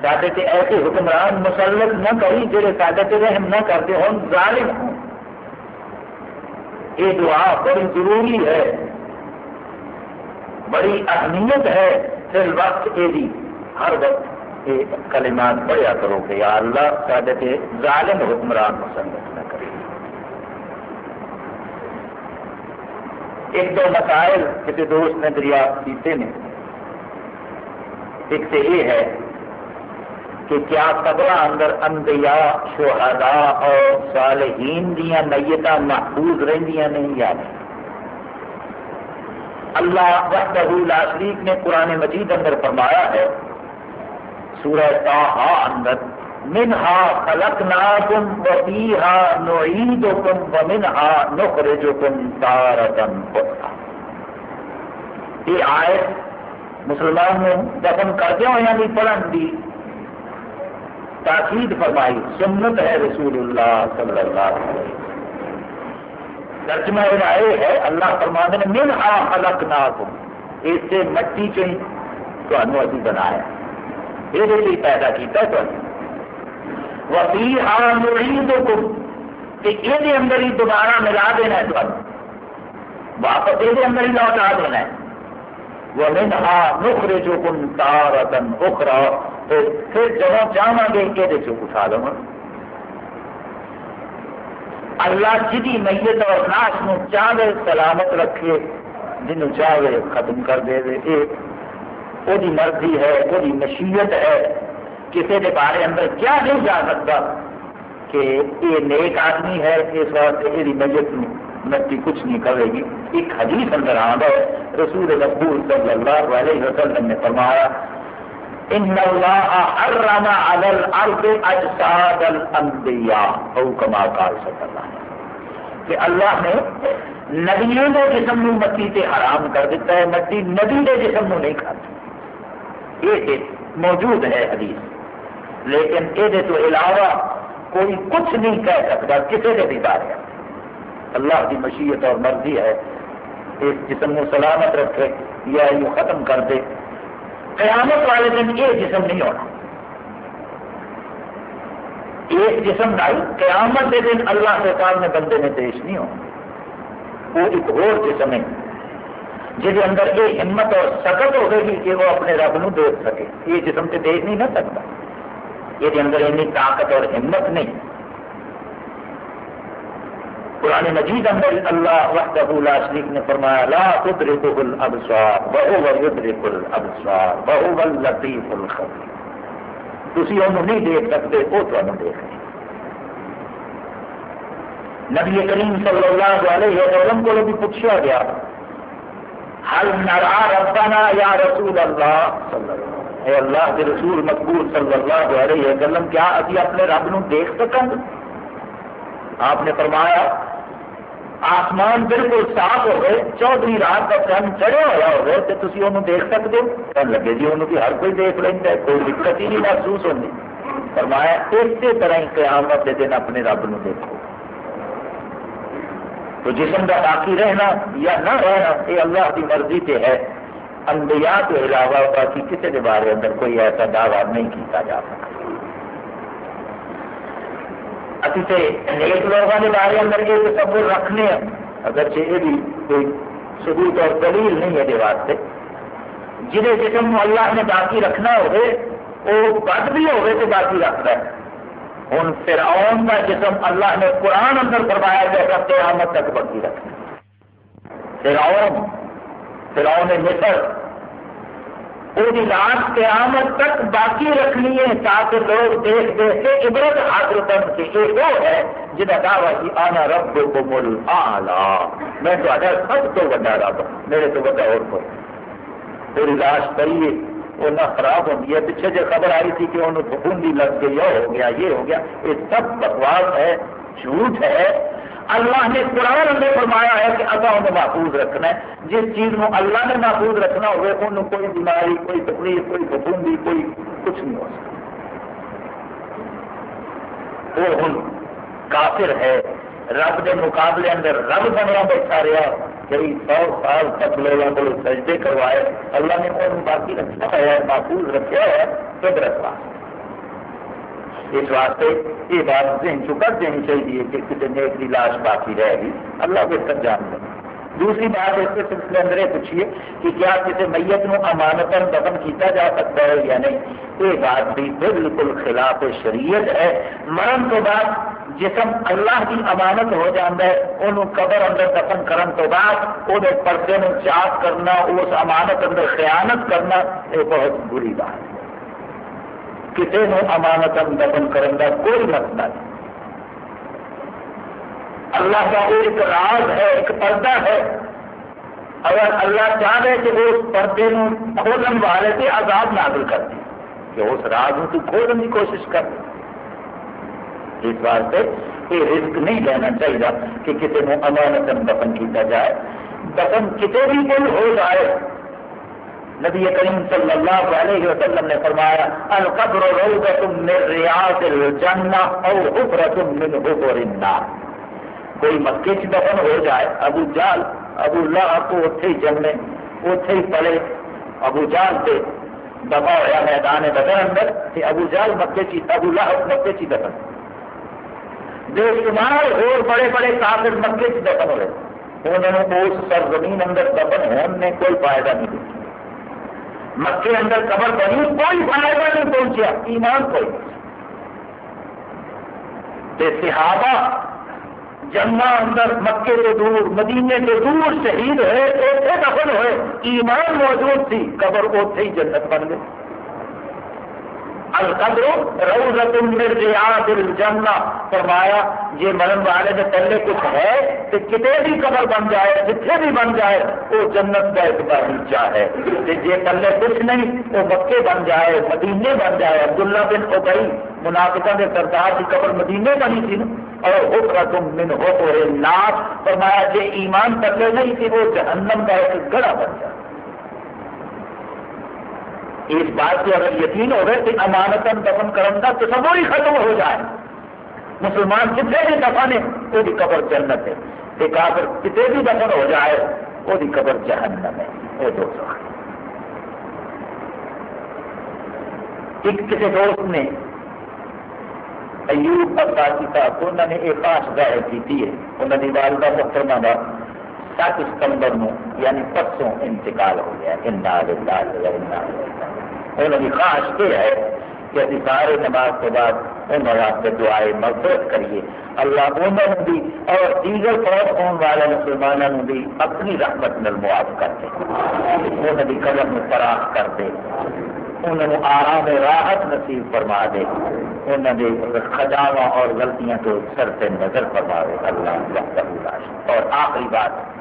سارے تے ایسے حکمران مسلط نہ کری جڑے سارے تے رحم نہ کرتے ہوں، ظالم ہوں۔ یہ دعا بڑی ضروری ہے۔ بڑی اہمیت ہے۔ پھر وقت یہ ہر وقت یہ کلمات پڑھیا کرو کہ یا اللہ سارے تے ظالم حکمران مسلط نہ کرے ایک دو مسائل کسی دوست نے دریافت کیتے ہیں ایک تو یہ ہے کہ کیا قبر اندر انبیاء، شہداء اور صالحین دیا نیت محفوظ رہندیاں نہیں یا نہیں؟ اللہ وحدہ لا شریف نے قرآن مجید اندر فرمایا ہے، سورہ تاہا اندر منہا خلق نا تم وفی ہا نوعید خلقناکم وفیہا نعیدکم ومنہا نخرجکم تارتن اخرى یہ آیت مسلمان نے دفن کردے ہوئے یعنی پڑھن دی۔ تاکید فرمائی، سنت ہے رسول اللہ صلی اللہ علیہ وسلم۔ ترجمہ یہ ہے، اللہ فرما نے من آ الگ نہ اس سے مٹی چی ابھی بنایا۔ یہ لیے پیدا کیا وفی ہاں مرید کہ یہ اندر ہی دوبارہ ملا دینا ہے تمہیں واپس یہ اندر ہی لوٹا دینا ہے۔ وہ من ہا نخرے جو کن تارتن اخرا تو پھر جب چاہوں گے، یہ اٹھا لو اللہ جی میت اور ناش نو چاہے سلامت رکھے جنوں چاہے ختم کر دے دے۔ وہ مرضی ہے، وہ مشیت ہے۔ کسی کے بارے اندر کیا نہیں جا سکتا کہ یہ نیک آدمی ہے، اس واسطے یہ میت مٹی کچھ نہیں کرے گی۔ ایک حدیث اندر آدھا ہے، رسول ربول صلی اللہ علیہ وسلم نے فرمایا، ان اللہ حرم علی الارض اجساد الانبیاء او کما قال صلی اللہ علیہ کہ اللہ نے نبیوں کے جسم نو مٹی تے حرام کر دیتا ہے، مٹی نبی کے جسم نو نہیں کھاتی۔ یہ موجود ہے حدیث۔ لیکن یہ تو علاوہ کوئی کچھ نہیں کہہ سکتا کسی کے بھی بارے۔ اللہ کی مشیت اور مرضی ہے۔ اس جسم کو سلامت رکھے یا یوں ختم کر دے۔ قیامت والے دن یہ جسم نہیں ہونا۔ ایک جسم نال قیامت کے دن اللہ کے سامنے بندے نے پیش نہیں ہونا۔ وہ ایک اور جسم ہے۔ جہد اندر یہ ہمت اور سخت ہوگی گی کہ وہ اپنے رب نو دیکھ سکے۔ یہ جسم سے دیکھ نہیں نہ سکتا۔ یہ اندر اینی طاقت اور ہمت نہیں۔ قرآن مجید اندر اللہ وحدہ لا شریف نے فرمایا، لا تدرکہ الابصار وهو يدرك الابصار وهو اللطيف الخبير تسی انہوں نہیں دیکھ سکتے، وہ تمہیں دیکھ رہے نبی کریم صلی اللہ علیہ وسلم کو بھی پوچھا گیا، حل نرا ربنا یا رسول اللہ صلی اللہ اے اللہ کے رسول مقبول صلی اللہ علیہ وسلم، کیا ابھی اپنے رب نو دیکھ سکیں آپ نے فرمایا، آسمان بالکل صاف ہو گئے چودھری رات کا چند چڑھے ہوا ہو گئے تو تھی انہوں دیکھ سکتے ہو؟ کہنے لگے جی انہوں کی ہر کوئی دیکھ لینا ہے، کوئی دقت ہی نہیں محسوس ہوتی فرمایا، اسی طرح ہی قیامت کے دن اپنے رب نو دیکھو۔ تو جسم کا باقی رہنا یا نہ رہنا یہ اللہ کی مرضی سے ہے۔ انبیاء کے علاوہ باقی کسی کے بارے اندر کوئی ایسا دعویٰ نہیں کیا جا سکتا۔ ابھی تو نیک لوگوں کے بارے اندر یہ تصور رکھنے ہیں۔ اگرچہ یہ بھی کوئی ثبوت اور دلیل نہیں ہے یہ واسطے جنہیں جسم اللہ نے باقی رکھنا ہوگے وہ بد بھی ہوگے تو باقی رکھتا ہے۔ ہوں فرعون کا جسم اللہ نے قرآن اندر فرمایا کہ سب آمد تک باقی رکھنا فرعون فرعون مصر وہ لاش قیامت تک باقی رکھنی ہے تاکہ لوگ دیکھ دیکھ کے عبرت حاصل کر کے یہ وہ ہے جہاں دعوی کی آنا رب کو مل آلہ میں تو سب تو وا رب میرے تو وا اور کوئی۔ پوری لاش پڑی وہ نہ خراب ہوتی ہے۔ پیچھے جو خبر آئی تھی کہ انہوں پھپھنڈی لگ گئی ہو گیا، یہ ہو گیا۔ یہ سب بکواس ہے، جھوٹ ہے۔ اللہ نے قرآن اندر فرمایا ہے کہ اگر انہیں محفوظ رکھنا ہے۔ جس چیز کو اللہ نے محفوظ رکھنا ہوئے انہوں کوئی بیماری، کوئی تکلیف، کوئی پھپھنڈی کوئی کچھ نہیں ہو سکتا۔ وہ ہوں کافر ہے۔ رب کے مقابلے اندر رب بنیا بیٹھا رہا کئی جی، سو سال تک لوگوں کو سجدے کروائے۔ اللہ نے انہوں باقی رکھا ہے، محفوظ رکھا ہے، قدرت واسطے اس واسطے یہ بات ذہن چکر دینی چاہیے کہ کسی نیک کی لاش باقی رہے گی اللہ بہتر جان دیں دوسری بات اس کے سلسلے اندر یہ پوچھیے کہ کیا کسی میت نو امانتن دفن کیتا جا سکتا ہے یا نہیں؟ یہ بات بھی بالکل خلاف شریعت ہے۔ مرن تو بعد جسم اللہ کی امانت ہو جاتا ہے، انہوں قبر اندر دفن کرن تو بعد وہ پردے میں چاک کرنا، اس امانت اندر خیانت کرنا، یہ بہت بری بات ہے۔ کسی نے امانت دفن کرنے کا کوئی مسئلہ نہیں۔ اللہ کا وہ ایک راز ہے، ایک پردہ ہے۔ اگر اللہ چاہے کہ وہ اس پردے کھولن والے سے آزاد نازل کر دی کہ اس راز کو کھولنے کی کوشش کر۔ دے اس واسطے یہ رسک نہیں لینا چاہیے کہ کسی نے امانت دفن کیا جائے۔ دفن کتنے بھی کوئی ہو جائے نبی کریم صلی اللہ علیہ وسلم نے فرمایا القبر روضت من ریاض الجنہ او حفرت من حفر النار۔ کوئی مکے چ دفن ہو جائے، ابو جال، ابو اللہ کو اتھے ہی جمنے اتھے ہی پڑے ابو جال سے دفا ہوا میدان بدن اندر کہ ابو جال مکے چی ابو اللہ مکے چی دفن۔ بے شمار اور بڑے بڑے کافر مکے چ دفن ہوئے انہوں نے اس سرزمین اندر دفن ہونے کوئی فائدہ نہیں۔ دیا مکے اندر قبر بنی، کوئی فائدہ نہیں پہنچیا، ایمان کوئی۔ تے صحابہ جنگا اندر مکے سے دور، مدینے سے دور شہید ہوئے اتنے دفن ہوئے، ایمان موجود تھی، قبر اتنے ہی جنت بن گئی۔ القدر روزت من ریاض الجنہ فرمایا، یہ مرن والے سے پہلے کچھ ہے تو کتنے بھی قبر بن جائے جتنے بھی بن جائے، وہ جنت کا ایک باغیچہ ہے۔ جی پہلے کچھ نہیں، وہ مکے بن جائے، مدینے بن جائے۔ عبداللہ بن اوبئی منافقہ کے سردار کی قبر مدینے بنی تھی نا۔ اور اخرا تم من ہو تو ناچ فرمایا جی ایمان پہلے نہیں تھی، وہ جہنم کا ایک گڑا بن جائے۔ اس بات سے اگر یقین ہو رہے کہ امانت دفن کرنے کا تصور ہی ختم ہو جائے۔ مسلمان کتنے بھی دفن ہے وہ بھی قبر جنت ہے۔ کہ کافر کتنے بھی دفن ہو جائے، وہ بھی قبر جہنم ہے۔ وہ دو ایک کسی دوست نے ایوب عباسی صاحب انہوں نے ایک خاص ظاہر کی ہے انہوں نے والدہ محترمہ کا سات ستمبر میں یعنی پرسوں انتقال ہو گیا انہوں کی خواہش یہ ہے کہ ابھی سارے نماز کے بعد انہوں واسطے دعائیں مغفرت کریے۔ اللہ انہوں بھی اور دیگر فوج ہونے والے مسلمانوں بھی اپنی رحمت نل معاف کر دے۔ انہوں کی قدم میں فراخ کر دے۔ انہوں آرام راحت نصیب فرما دے۔ انہوں نے خجاوا اور غلطیاں تو سر سے نظر فرما دے۔ اللہ اور آخری بات